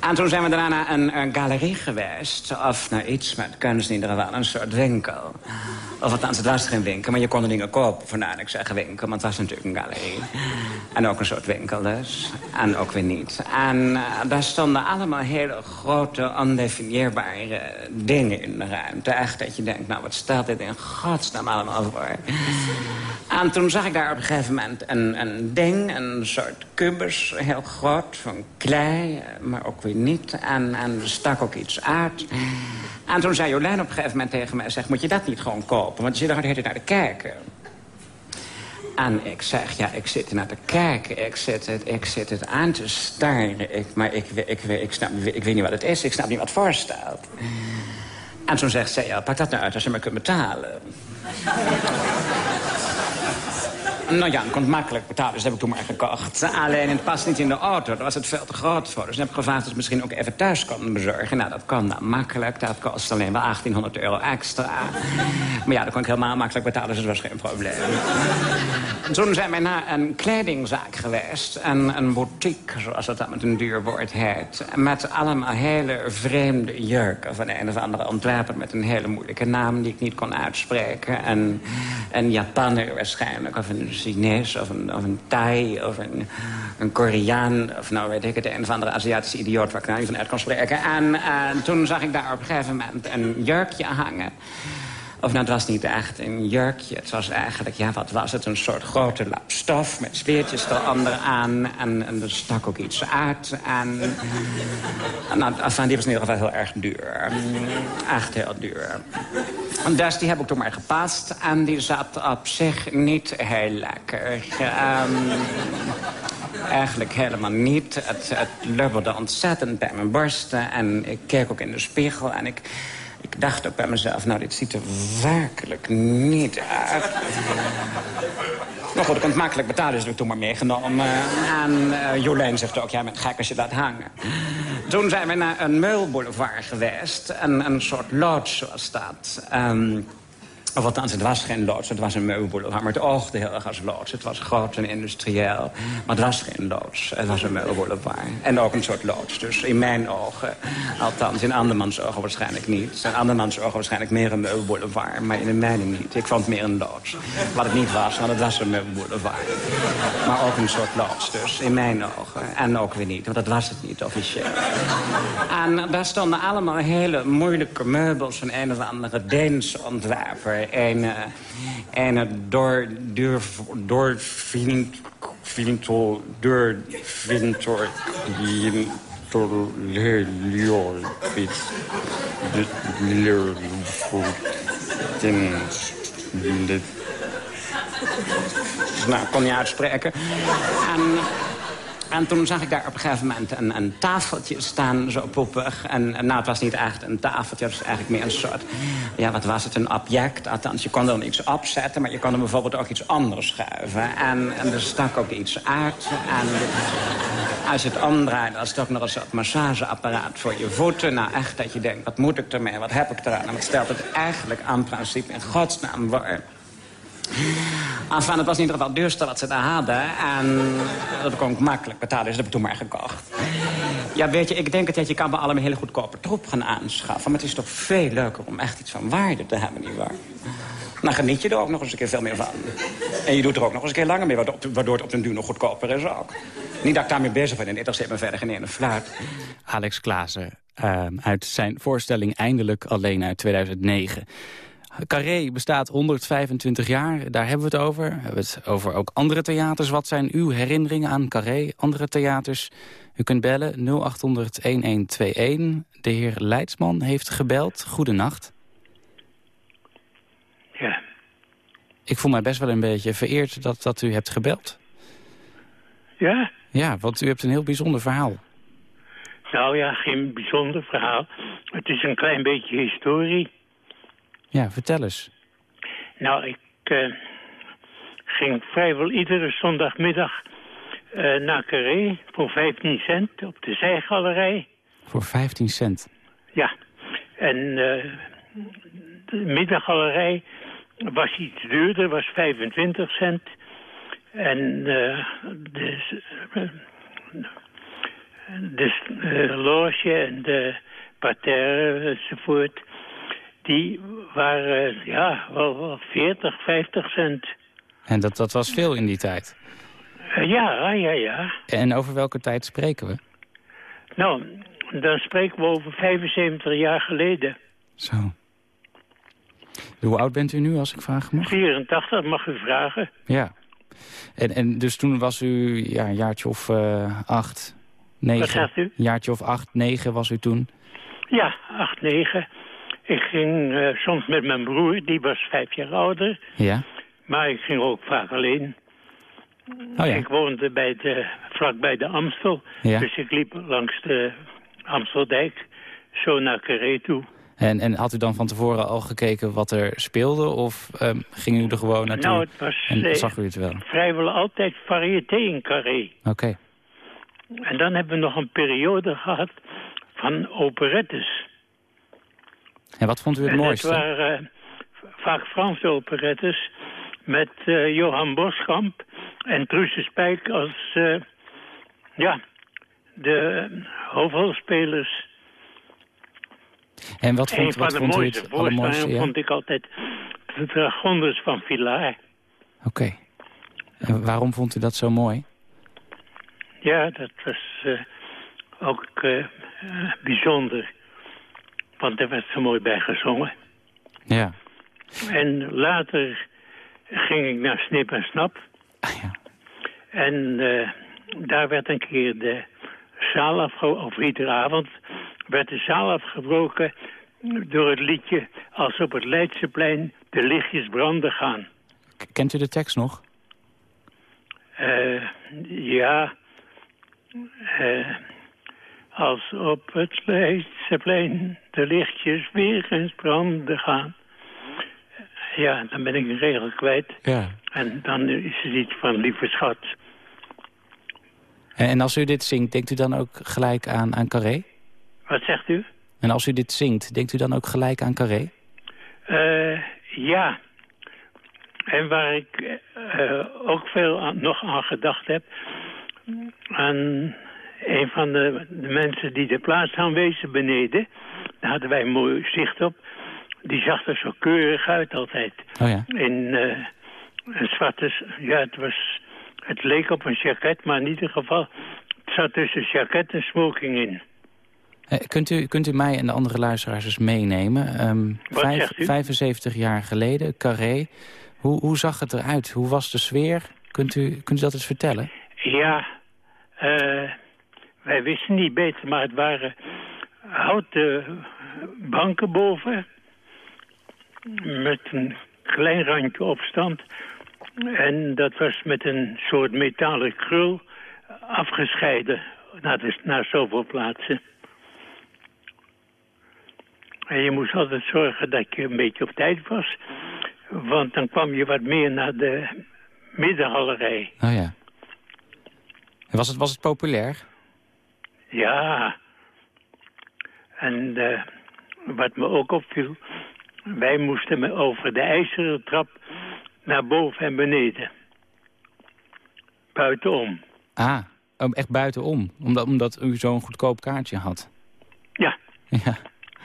Q: En toen zijn we daarna naar een, galerie geweest. Of naar iets met kunst in ieder geval, een soort winkel. Of althans, het was geen winkel, maar je kon er dingen kopen. Vandaar ik zeg winkel, want het was natuurlijk een galerie. En ook een soort winkel dus. En ook weer niet. En uh, daar stonden allemaal hele grote, ondefinieerbare dingen in de ruimte. Echt dat je denkt, nou wat staat dit in godsnaam allemaal voor? En toen zag ik daar op een gegeven moment een, een ding, een soort kubus, van klei, maar ook weer niet. En, en stak ook iets uit. En toen zei Jolijn op een gegeven moment tegen mij... Zeg, moet je dat niet gewoon kopen? Want je zit er naar te kijken. En ik zeg, ja, ik zit er naar te kijken. Ik zit het, ik zit het aan te staren. Ik, maar ik, ik, ik, ik, snap, ik weet niet wat het is. Ik snap niet wat het voorstelt. En toen zegt ze, ja, pak dat nou uit als je me kunt betalen. Nou ja, ik kon het makkelijk betalen, dus dat heb ik toen maar gekocht. Alleen het past niet in de auto, daar was het veel te groot voor. Dus heb ik gevraagd of ze misschien ook even thuis konden bezorgen. Nou, dat kan dan makkelijk, dat kost alleen wel 1800 euro extra. Maar ja, dat kon ik helemaal makkelijk betalen, dus dat was geen probleem. toen zijn wij naar een kledingzaak geweest. Een, een boutique, zoals dat dan met een duur woord heet. Met allemaal hele vreemde jurken van een of andere ontwerper... met een hele moeilijke naam die ik niet kon uitspreken. En een Japaner waarschijnlijk, of een Chinees of een, of een Thai of een, een Koreaan... of nou weet ik het, een of andere Aziatische idioot waar ik nou niet van uit kan spreken. En uh, toen zag ik daar op een gegeven moment een jurkje hangen. Of nou, het was niet echt een jurkje. Het was eigenlijk, ja, wat was het? Een soort grote lap stof met speertjes eronder aan. En, en er stak ook iets uit. En, en nou, die was in ieder geval heel erg duur. Echt heel duur. Dus die heb ik toen maar gepast. En die zat op zich niet heel lekker. Um, eigenlijk helemaal niet. Het, het lubberde ontzettend bij mijn borsten. En ik keek ook in de spiegel en ik... Ik dacht ook bij mezelf, nou, dit ziet er werkelijk niet uit. Maar goed, ik kon het makkelijk betalen, dus heb ik toen maar meegenomen. En eh, Jolijn zegt ook, jij bent gek als je laat hangen. Toen zijn we naar een meulboulevard geweest. Een, een soort lodge, zoals dat. Ehm, of althans, het was geen loods, het was een meubelboulevard. Maar het oogde heel erg als loods. Het was groot en industrieel. Maar het was geen loods. Het was een meubelboulevard. En ook een soort loods. Dus in mijn ogen, althans in andermans ogen waarschijnlijk niet. In andermans ogen waarschijnlijk meer een meubelboulevard. Maar in de mijne niet. Ik vond het meer een loods. Wat het niet was, want het was een meubelboulevard. Maar ook een soort loods dus, in mijn ogen. En ook weer niet, want dat was het niet officieel. En daar stonden allemaal hele moeilijke meubels van een of andere Deense ontwerper een, uh, een door, door, door vinto, door lelior, nou, ik kon niet uitspreken. En en toen zag ik daar op een gegeven moment een, tafeltje staan, zo poepig. En, en, nou, het was niet echt een tafeltje, het was eigenlijk meer een soort... Ja, wat was het, een object? Althans, je kon er iets opzetten, maar je kon er bijvoorbeeld ook iets anders schuiven. En, en er stak ook iets uit. En als je het omdraait, dan stak nog een soort massageapparaat voor je voeten. Nou, echt dat je denkt, wat moet ik ermee, wat heb ik eraan? En wat stelt het eigenlijk aan principe in godsnaam voor... Enfin, het was in ieder geval duurste wat ze daar hadden. En dat kon ik makkelijk betalen, dus dat heb ik toen maar gekocht. Ja, weet je, ik denk dat je kan bij allemaal een hele goedkope troep gaan aanschaffen. Maar het is toch veel leuker om echt iets van waarde te hebben, nietwaar? Dan geniet je er ook nog eens een keer veel meer van. En je doet er ook nog eens een keer langer mee, waardoor het op den duur nog goedkoper is ook. Niet dat ik daarmee bezig ben, en zit me verder geen ene fluit.
C: Alex Klaassen uh, uit zijn voorstelling Eindelijk Alleen uit 2009. Carré bestaat 125 jaar, daar hebben we het over. We hebben het over ook andere theaters. Wat zijn uw herinneringen aan Carré, andere theaters? U kunt bellen 0800-1121. De heer Leidsman heeft gebeld. Goedenacht.
R: Ja.
C: Ik voel mij best wel een beetje vereerd dat, dat u hebt gebeld.
R: Ja?
C: Ja, want u hebt een heel bijzonder verhaal.
R: Nou ja, geen bijzonder verhaal. Het is een klein beetje historie.
C: Ja, vertel eens.
R: Nou, ik uh, ging vrijwel iedere zondagmiddag uh, naar Carré voor 15 cent op de zijgalerij.
C: Voor 15 cent?
R: Ja. En uh, de middaggalerij was iets duurder, was 25 cent. En de, de loge en de parterre enzovoort die waren ja, wel, wel 40, 50 cent.
C: En dat, dat was veel in die tijd?
R: Uh, ja, ja, ja.
C: En over welke tijd spreken we?
R: Nou, dan spreken we over 75 jaar geleden.
C: Zo. Hoe oud bent u nu, als ik vragen mag?
R: 84, mag u vragen.
C: Ja. En, en dus toen was u ja, een jaartje of uh, acht, negen?
R: Wat zegt u? Een
C: jaartje of acht, negen was u toen?
R: Ja, acht, negen. Ik ging uh, soms met mijn broer, die was vijf jaar ouder.
C: Ja.
R: Maar ik ging ook vaak alleen.
C: Oh, ja.
R: Ik woonde bij de, vlakbij de Amstel.
C: Ja.
R: Dus ik liep langs de Amsteldijk zo naar Carré toe.
C: En, en had u dan van tevoren al gekeken wat er speelde? Of um, ging u er gewoon naartoe
R: nou, het was,
C: en
R: eh,
C: zag u het wel?
R: vrijwel altijd variété in Carré.
C: Oké.
R: En dan hebben we nog een periode gehad van operettes.
C: En wat vond u het
R: en
C: mooiste?
R: Het waren uh, vaak Franse operettes met uh, Johan Boskamp en Truus Spijk als uh, ja, de hoofdrolspelers.
C: En wat vond, wat u het allermooiste? Ja?
R: vond ik altijd de Dragonders van Villars.
C: Oké. En waarom vond u dat zo mooi?
R: Ja, dat was uh, ook uh, bijzonder. Want er werd zo mooi bij gezongen.
C: Ja.
R: En later ging ik naar Snip en Snap.
C: ja.
R: En uh, daar werd een keer de zaal afgebroken, of iedere avond werd de zaal afgebroken door het liedje Als op het Leidseplein de lichtjes branden gaan.
C: K kent u de tekst nog?
R: Uh, ja. Uh, Als op het Leidseplein de lichtjes weer eens branden gaan. Ja, dan ben ik een regel kwijt.
C: Ja.
R: En dan is het iets van lieve schat.
C: En, en als u dit zingt, denkt u dan ook gelijk aan, aan Carré?
R: Wat zegt u?
C: En als u dit zingt, denkt u dan ook gelijk aan Carré?
R: Eh, ja. En waar ik eh, ook veel aan- nog aan gedacht heb... aan een van de, de mensen die de plaats aanwezen beneden... daar hadden wij een mooi zicht op. Die zag er zo keurig uit altijd.
C: Oh ja.
R: In eh, een zwarte... Ja, het was... Het leek op een jacket, maar in ieder geval... Het zat tussen jacket en smoking in.
C: Eh, kunt, u, kunt u mij en de andere luisteraars eens meenemen? Ehm,
R: Wat zegt u?
C: 75 jaar geleden, Carré. Hoe, hoe zag het eruit? Hoe was de sfeer? Kunt u, kunt u dat eens vertellen?
R: Ja, eh, wij wisten niet beter, maar het waren houten banken boven. Met een klein randje opstand. En dat was met een soort metalen krul afgescheiden naar, de, naar zoveel plaatsen. En je moest altijd zorgen dat je een beetje op tijd was. Want dan kwam je wat meer naar de middengalerij.
C: Oh ja. En Was het, was het populair?
R: Ja. En eh, wat me ook opviel... wij moesten me over de ijzeren trap naar boven en beneden. Buitenom.
C: Ah, oh, echt buitenom. Omdat, omdat u zo'n goedkoop kaartje had.
R: Ja.
C: Ja.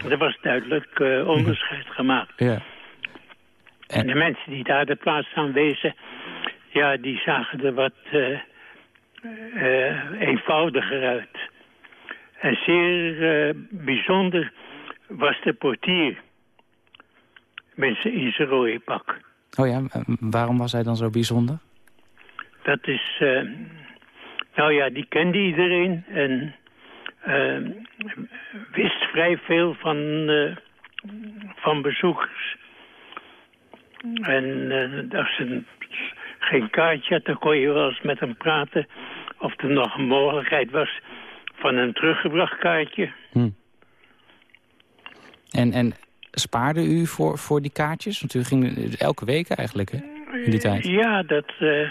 R: Er was duidelijk eh, onderscheid gemaakt.
C: Ja.
R: En de mensen die daar de plaats aanwezen... ja, die zagen er wat eh, eenvoudiger uit. En zeer eh, bijzonder was de portier. Met zijn in zijn rode pak.
C: Oh ja, waarom was hij dan zo bijzonder?
R: Dat is... eh, nou ja, die kende iedereen. En eh, wist vrij veel van, van bezoekers. En als ze geen kaartje had, dan kon je wel eens met hem praten... of er nog een mogelijkheid was van een teruggebracht kaartje.
C: En, en spaarde u voor, voor die kaartjes? Want u ging elke week eigenlijk, hè? In die tijd.
R: Ja, dat, eh,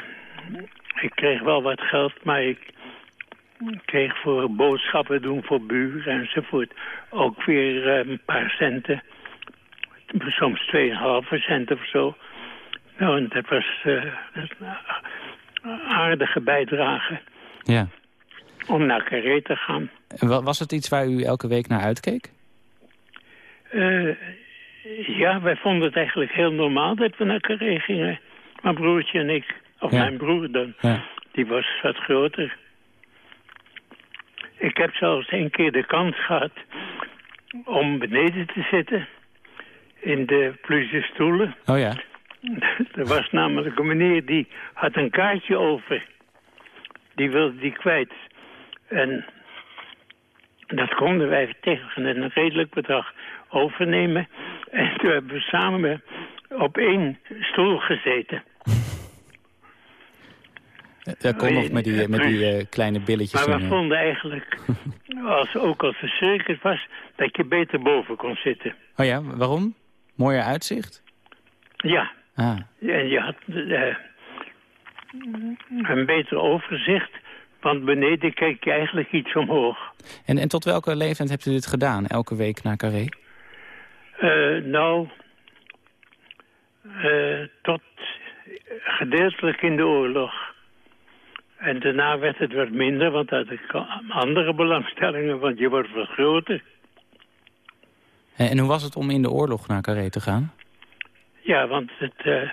R: ik kreeg wel wat geld, maar ik kreeg voor boodschappen doen voor buren enzovoort. Ook weer eh, een paar centen. Soms 2,5 cent of zo. Nou, en dat was eh, een aardige bijdrage
C: Ja.
R: Om naar Carré te gaan.
C: Was het iets waar u elke week naar uitkeek?
R: Eh, ja, wij vonden het eigenlijk heel normaal dat we naar Carré gingen. Mijn broertje en ik. Of
C: Ja.
R: mijn broer dan.
C: Ja.
R: Die was wat groter. Ik heb zelfs een keer de kans gehad om beneden te zitten. In de pluche stoelen.
C: Oh ja.
R: Er was namelijk een meneer die had een kaartje over. Die wilde die kwijt. En dat konden wij tegen een redelijk bedrag overnemen. En toen hebben we samen op één stoel gezeten.
C: Dat kon nog met die, met die eh, kleine billetjes.
R: Maar we
C: en, eh,
R: vonden eigenlijk, als, ook als het circus was, dat je beter boven kon zitten.
C: Oh ja, waarom? Mooier uitzicht?
R: Ja,
C: Ah.
R: en je had eh, een beter overzicht, want beneden keek je eigenlijk iets omhoog.
C: En, en tot welke leeftijd hebt u dit gedaan? Elke week naar Carré?
R: Eh, nou, eh, tot gedeeltelijk in de oorlog. En daarna werd het wat minder, want had ik andere belangstellingen, want je wordt wat groter.
C: En, hoe was het om in de oorlog naar Carré te gaan?
R: Ja, want het uh,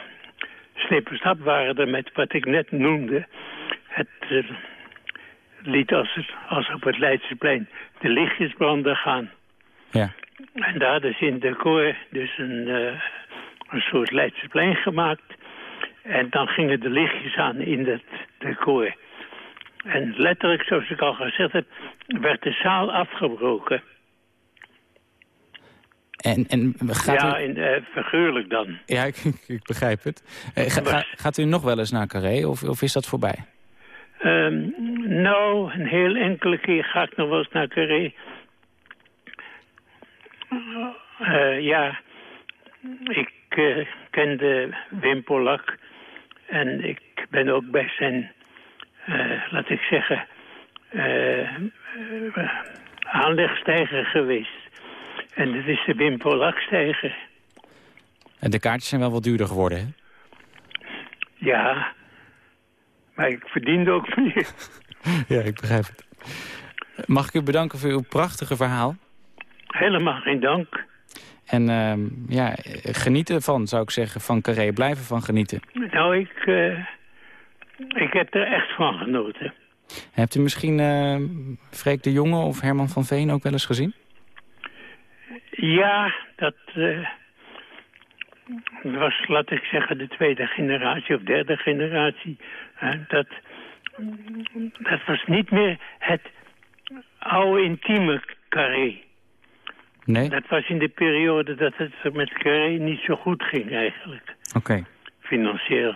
R: snipperstap waren er met wat ik net noemde. Het uh, liet als, het, als op het Leidseplein de lichtjes branden gaan.
C: Ja.
R: En daar hadden ze in decor dus een, uh, een soort Leidseplein gemaakt. En dan gingen de lichtjes aan in dat decor. En letterlijk, zoals ik al gezegd heb, werd de zaal afgebroken.
C: En, en gaat
R: ja,
C: u...
R: in, uh, figuurlijk dan.
C: Ja, ik, ik begrijp het. Uh, ga, ga, gaat u nog wel eens naar Carré of, of is dat voorbij?
R: Ehm, nou, een heel enkele keer ga ik nog wel eens naar Carré. Eh, ja, ik uh, kende Wim Polak. En ik ben ook bij zijn, uh, laat ik zeggen, aanlegstijger geweest. En dat is de Wim Polak-stijger.
C: En de kaartjes zijn wel wat duurder geworden, hè?
R: Ja, maar ik verdiende ook meer.
C: ja, ik begrijp het. Mag ik u bedanken voor uw prachtige verhaal?
R: Helemaal geen dank.
C: En uh, ja, genieten van, zou ik zeggen, van Carré. Blijven van genieten.
R: Nou, ik, uh, ik heb er echt van genoten.
C: Hebt u misschien uh, Freek de Jonge of Herman van Veen ook wel eens gezien?
R: Ja, dat uh, was, laat ik zeggen, de tweede generatie of derde generatie. dat, dat was niet meer het oude intieme carré.
C: Nee?
R: Dat was in de periode dat het met carré niet zo goed ging eigenlijk.
C: Oké.
R: Financieel.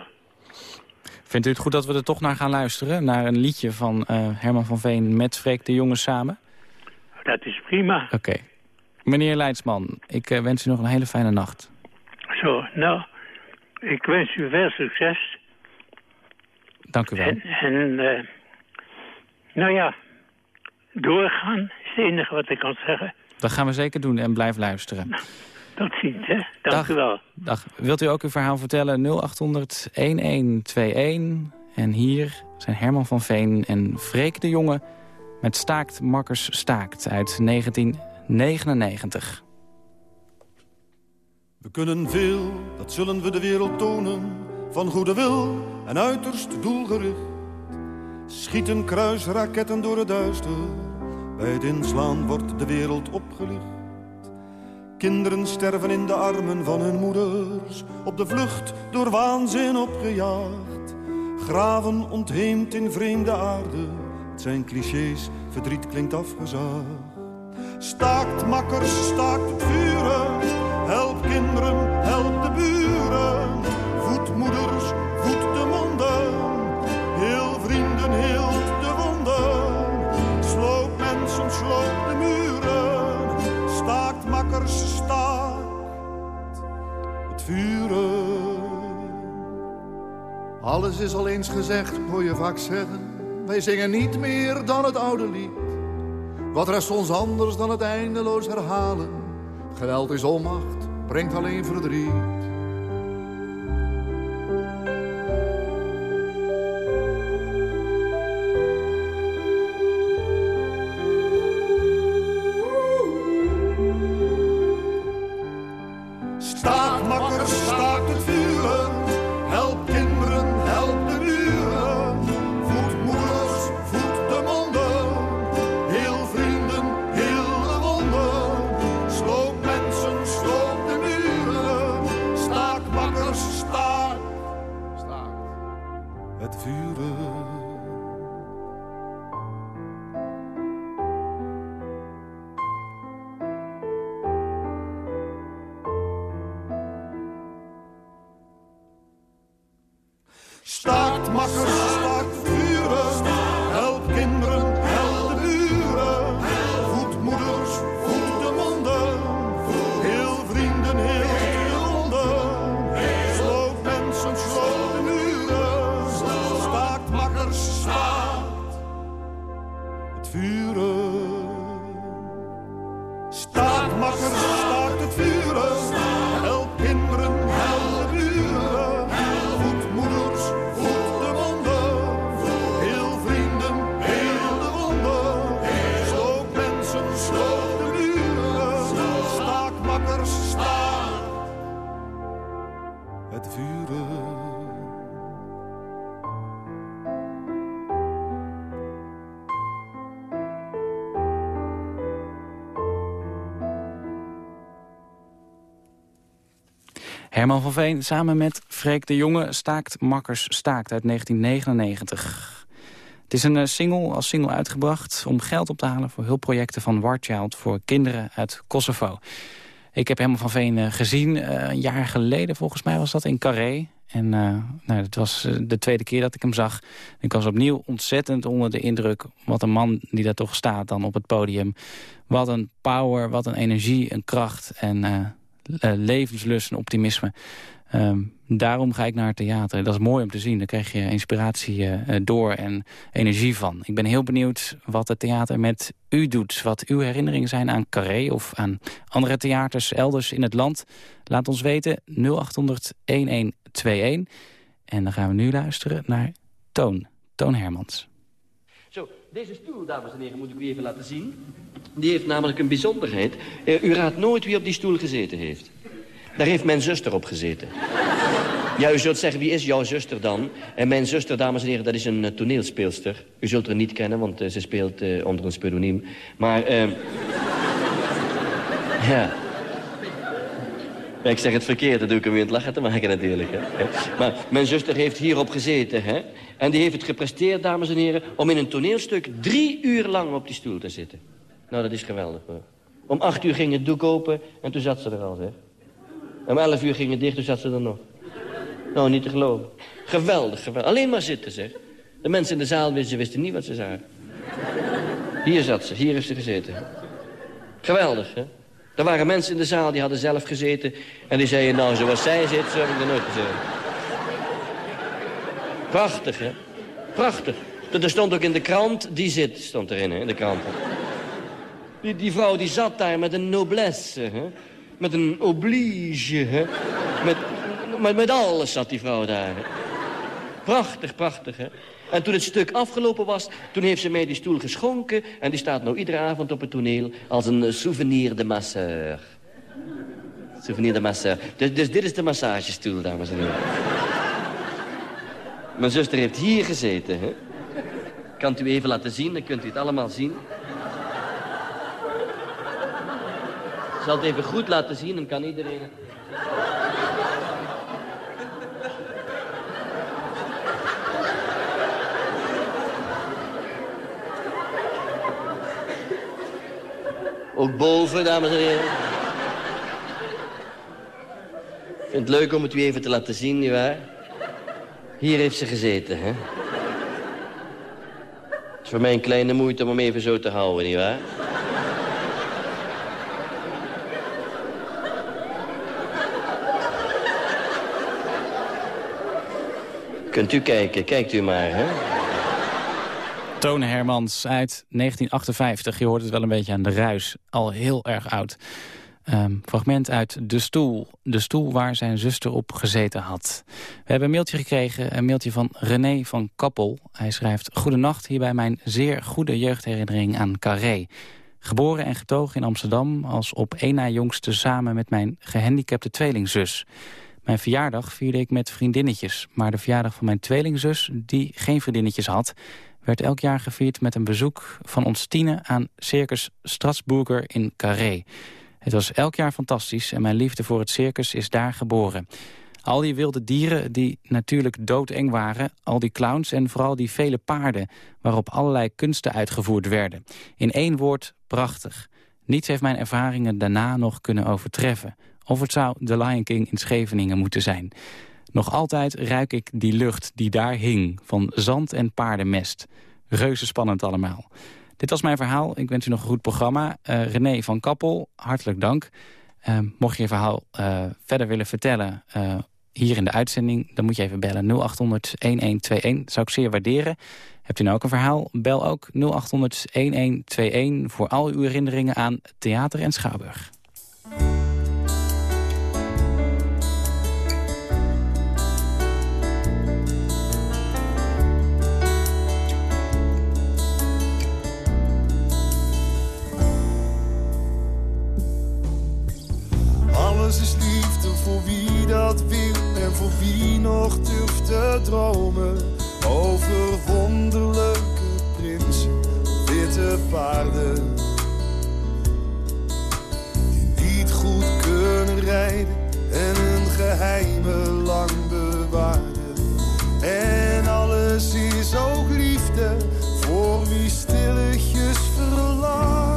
C: Vindt u het goed dat we er toch naar gaan luisteren? Naar een liedje van uh, Herman van Veen met Freek de Jonge samen?
R: Dat is prima.
C: Oké. Meneer Leidsman, ik uh, wens u nog een hele fijne nacht.
R: Zo, nou, ik wens u veel succes.
C: Dank u wel.
R: En, en uh, nou ja, doorgaan is het enige wat ik kan zeggen.
C: Dat gaan we zeker doen en blijf luisteren.
R: Nou, tot ziens, hè. Dank
C: dag,
R: u wel.
C: Dag. Wilt u ook uw verhaal vertellen? 0800-1121. En hier zijn Herman van Veen en Freek de Jonge... met Staakt Makkers Staakt uit 1999.
S: We kunnen veel, dat zullen we de wereld tonen... van goede wil en uiterst doelgericht. Schieten kruisraketten door het duister... Bij het inslaan wordt de wereld opgelicht. Kinderen sterven in de armen van hun moeders, op de vlucht door waanzin opgejaagd. Graven ontheemd in vreemde aarde, het zijn clichés, verdriet klinkt afgezaagd. Staakt makkers, staakt vuren, help kinderen, help de buren. Voed moeders, voed de monden, heel vrienden, heel de wonden. Sloop mensen, sloop de muren, staakt makkers, staakt het vuren.
T: Alles is al eens gezegd, hoor je vaak zeggen. Wij zingen niet meer dan het oude lied. Wat rest ons anders dan het eindeloos herhalen? Geweld is onmacht, brengt alleen verdriet.
C: Herman van Veen samen met Freek de Jonge staakt Makkers staakt uit 1999. Het is een eh, single, als single uitgebracht om geld op te halen voor hulpprojecten van Warchild voor kinderen uit Kosovo. Ik heb Herman van Veen eh, gezien, eh, een jaar geleden volgens mij was dat, in Carré. En uh, nou, het was de tweede keer dat ik hem zag. Ik was opnieuw ontzettend onder de indruk. Wat een man die daar toch staat dan op het podium. Wat een power, wat een energie, een kracht en levenslust en optimisme. Um, daarom ga ik naar het theater. Dat is mooi om te zien. Daar krijg je inspiratie uh, door en energie van. Ik ben heel benieuwd wat het theater met u doet. Wat uw herinneringen zijn aan Carré of aan andere theaters elders in het land. Laat ons weten 0800 1121. En dan gaan we nu luisteren naar Toon. Toon Hermans.
U: Deze stoel, dames en heren, moet ik u even laten zien. Die heeft namelijk een bijzonderheid. Uh, u raadt nooit wie op die stoel gezeten heeft. Daar heeft mijn zuster op gezeten. Ja, u zult zeggen, wie is jouw zuster dan? En mijn zuster, dames en heren, dat is een uh, toneelspeelster. U zult haar niet kennen, want ze speelt onder een pseudoniem. Maar, ehm, ja... Ik zeg het verkeerd, dat doe ik hem weer in het lachen te maken natuurlijk. Hè. Maar mijn zuster heeft hierop gezeten, hè. En die heeft het gepresteerd, dames en heren... om in een toneelstuk drie uur lang op die stoel te zitten. Nou, dat is geweldig, hoor. Om acht uur ging het doek open en toen zat ze er al, zeg. Om elf uur ging het dicht, toen zat ze er nog. Nou, niet te geloven. Geweldig, geweldig. Alleen maar zitten, zeg. De mensen in de zaal wisten, wisten niet wat ze zagen. Hier zat ze, hier heeft ze gezeten. Geweldig, hè? Er waren mensen in de zaal die hadden zelf gezeten... en die zeiden, nou, zoals zij zit, zo heb ik er nooit gezeten. Prachtig, hè? Prachtig. Er stond ook in de krant, die zit, stond erin, hè, in de krant. Die, die vrouw die zat daar met een noblesse, hè? Met een oblige, hè? Met, met, met alles zat die vrouw daar. Prachtig, prachtig, hè? En toen het stuk afgelopen was, toen heeft ze mij die stoel geschonken... en die staat nou iedere avond op het toneel als een souvenir de masseur. Souvenir de masseur. Dus, dus dit is de massagestoel, dames en heren. Mijn zuster heeft hier gezeten, hè? Kan u even laten zien, dan kunt u het allemaal zien. Ik zal het even goed laten zien, dan kan iedereen... Ook boven, dames en heren. Ik vind het leuk om het u even te laten zien, nietwaar? Hier heeft ze gezeten, hè? Het is voor mij een kleine moeite om hem even zo te houden, nietwaar? Kunt u kijken, kijkt u maar, hè?
C: Toon Hermans uit 1958. Je hoort het wel een beetje aan de ruis. Al heel erg oud. Um, fragment uit De Stoel. De stoel waar zijn zuster op gezeten had. We hebben een mailtje gekregen, een mailtje van René van Kappel. Hij schrijft... Goedenacht, hierbij mijn zeer goede jeugdherinnering aan Carré. Geboren en getogen in Amsterdam als op één na jongste samen met mijn gehandicapte tweelingzus. Mijn verjaardag vierde ik met vriendinnetjes. Maar de verjaardag van mijn tweelingzus, die geen vriendinnetjes had werd elk jaar gevierd met een bezoek van ons tienen aan Circus Strasburger in Carré. Het was elk jaar fantastisch en mijn liefde voor het circus is daar geboren. Al die wilde dieren die natuurlijk doodeng waren, al die clowns en vooral die vele paarden waarop allerlei kunsten uitgevoerd werden. In één woord prachtig. Niets heeft mijn ervaringen daarna nog kunnen overtreffen. Of het zou The Lion King in Scheveningen moeten zijn. Nog altijd ruik ik die lucht die daar hing, van zand en paardenmest. Reuze spannend allemaal. Dit was mijn verhaal. Ik wens u nog een goed programma. Uh, René van Kappel, hartelijk dank. Uh, mocht je je verhaal uh, verder willen vertellen hier in de uitzending... dan moet je even bellen 0800-1121. Dat zou ik zeer waarderen. Hebt u nou ook een verhaal? Bel ook 0800-1121 voor al uw herinneringen aan Theater en Schouwburg.
V: Alles is liefde voor wie dat wil en voor wie nog durft te dromen. Over wonderlijke prinsen, witte paarden. Die niet goed kunnen rijden en hun geheimen lang bewaren. En alles is ook liefde voor wie stilletjes verlaat.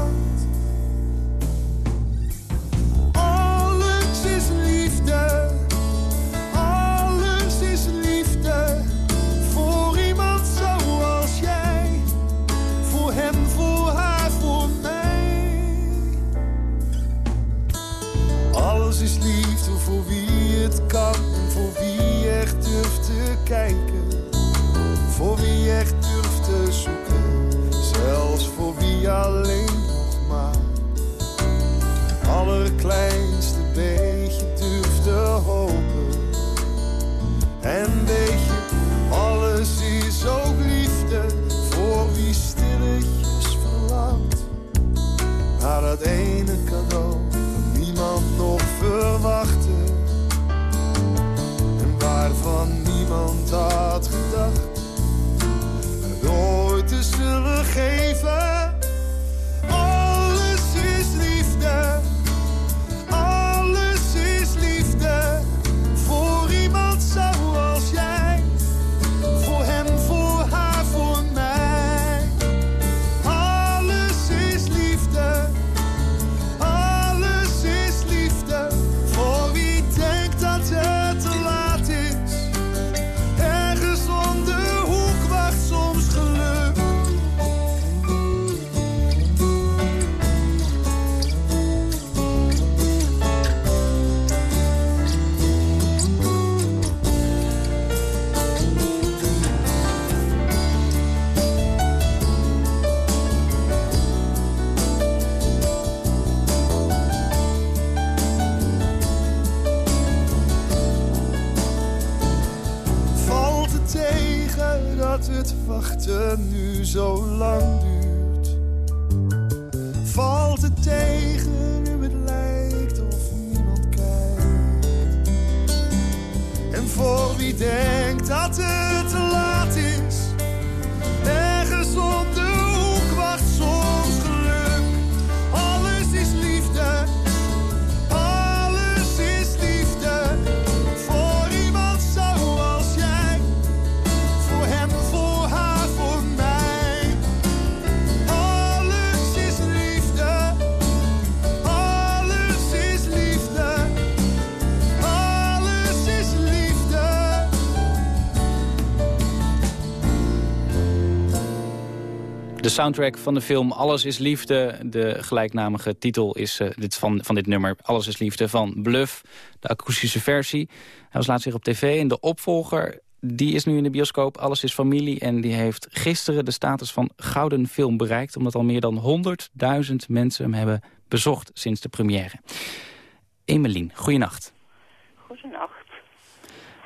V: Denkt
C: soundtrack van de film Alles is Liefde. De gelijknamige titel is eh, dit van, van dit nummer Alles is Liefde van Bluff. De akoestische versie. Hij was laatst weer op tv. En de opvolger die is nu in de bioscoop. Alles is familie. En die heeft gisteren de status van gouden film bereikt. Omdat al meer dan 100.000 mensen hem hebben bezocht sinds de première. Emelien, goeienacht.
W: Goedenacht.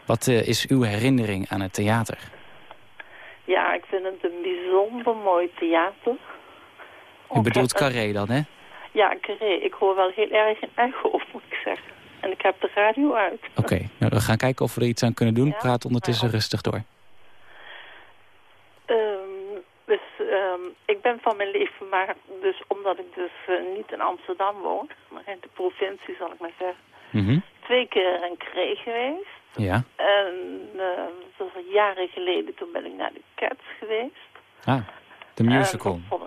C: Wat eh, is uw herinnering aan het theater?
W: Ja, ik vind het een bijzonder mooi theater.
C: U bedoelt Carré dan, hè?
W: Ja, Carré. Ik hoor wel heel erg een echo, moet ik zeggen. En ik heb de radio uit.
C: Oké, nou, we gaan kijken of we er iets aan kunnen doen. Praat ondertussen rustig door.
W: Ehm, dus ehm, ik ben van mijn leven, maar dus omdat ik dus eh, niet in Amsterdam woon, maar in de provincie zal ik maar zeggen,
C: Mhm.
W: twee keer in Carré geweest.
C: Ja.
W: En eh, dat was al jaren geleden, toen ben ik naar de Cats geweest.
C: Ah, de musical.
W: Dat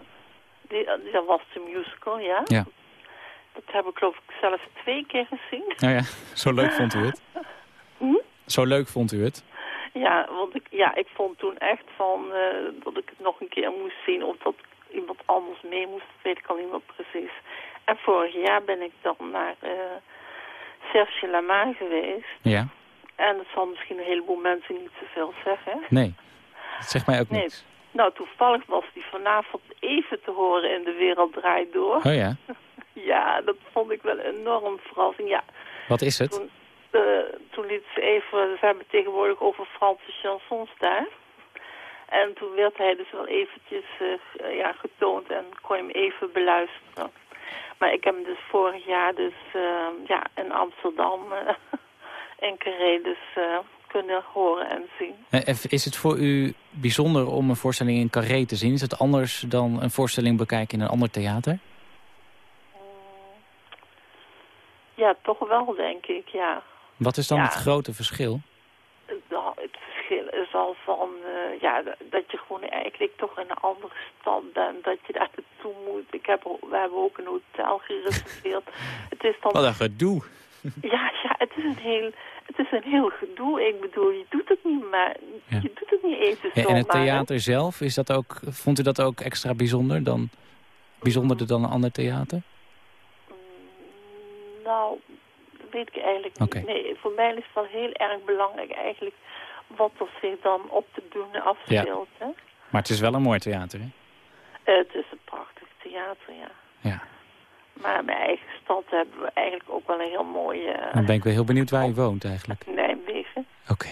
W: die, dat was de musical, ja.
C: Ja.
W: Dat heb ik geloof ik zelfs twee keer gezien.
C: Nou ja, zo leuk vond u het?
W: Hm?
C: Zo leuk vond u het?
W: Ja, want ik, ja, ik vond toen echt van eh, dat ik het nog een keer moest zien of dat iemand anders mee moest. Dat weet ik al niet meer precies. En vorig jaar ben ik dan naar eh Serge Lama geweest.
C: Ja.
W: En dat zal misschien een heleboel mensen niet zoveel zeggen.
C: Nee, dat zegt mij ook
W: Nee.
C: niks.
W: Nou, toevallig was die vanavond even te horen in De Wereld Draait Door.
C: Oh ja,
W: Ja, dat vond ik wel een enorm verrassing. Ja,
C: wat is het?
W: toen, eh, toen liet ze even, ze hebben tegenwoordig over Franse chansons daar. En toen werd hij dus wel eventjes eh, ja, getoond en kon je hem even beluisteren. Maar ik heb hem dus vorig jaar dus eh, ja, in Amsterdam eh Carré dus eh, kunnen horen en zien.
C: Eh, Is het voor u bijzonder om een voorstelling in Carré te zien? Is het anders dan een voorstelling bekijken in een ander theater?
W: Ja, toch wel denk ik, ja.
C: Wat is dan
W: Ja.
C: het grote verschil?
W: Nou, het verschil is al van eh, ja, dat je gewoon eigenlijk toch in een andere stad bent. Dat je daar naartoe moet. Ik heb, we hebben ook een hotel gereserveerd. het is dan...
C: Wat een gedoe.
W: Ja, ja, het is een heel... Het is een heel gedoe. Ik bedoel, je doet het niet maar... Je doet het niet even
C: Ja,
W: zomaar.
C: en het theater zelf, is dat ook, vond u dat ook extra bijzonder? Dan, bijzonderder dan een ander theater?
W: Nou, weet ik eigenlijk niet. Nee, voor mij is het wel heel erg belangrijk eigenlijk wat er zich dan op te doen afspeelt. Hè?
C: Maar het is wel een mooi theater, hè?
W: Het is een prachtig theater, ja.
C: Ja.
W: Maar in mijn eigen stad hebben we eigenlijk ook wel een heel mooie eh,
C: Dan ben ik wel heel benieuwd waar u woont eigenlijk.
W: Nijmegen.
C: Oké.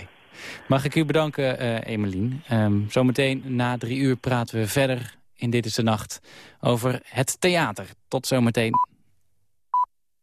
C: Mag ik u bedanken, eh Emelien. Ehm, zometeen na drie uur praten we verder in Dit is de Nacht over het theater. Tot zometeen.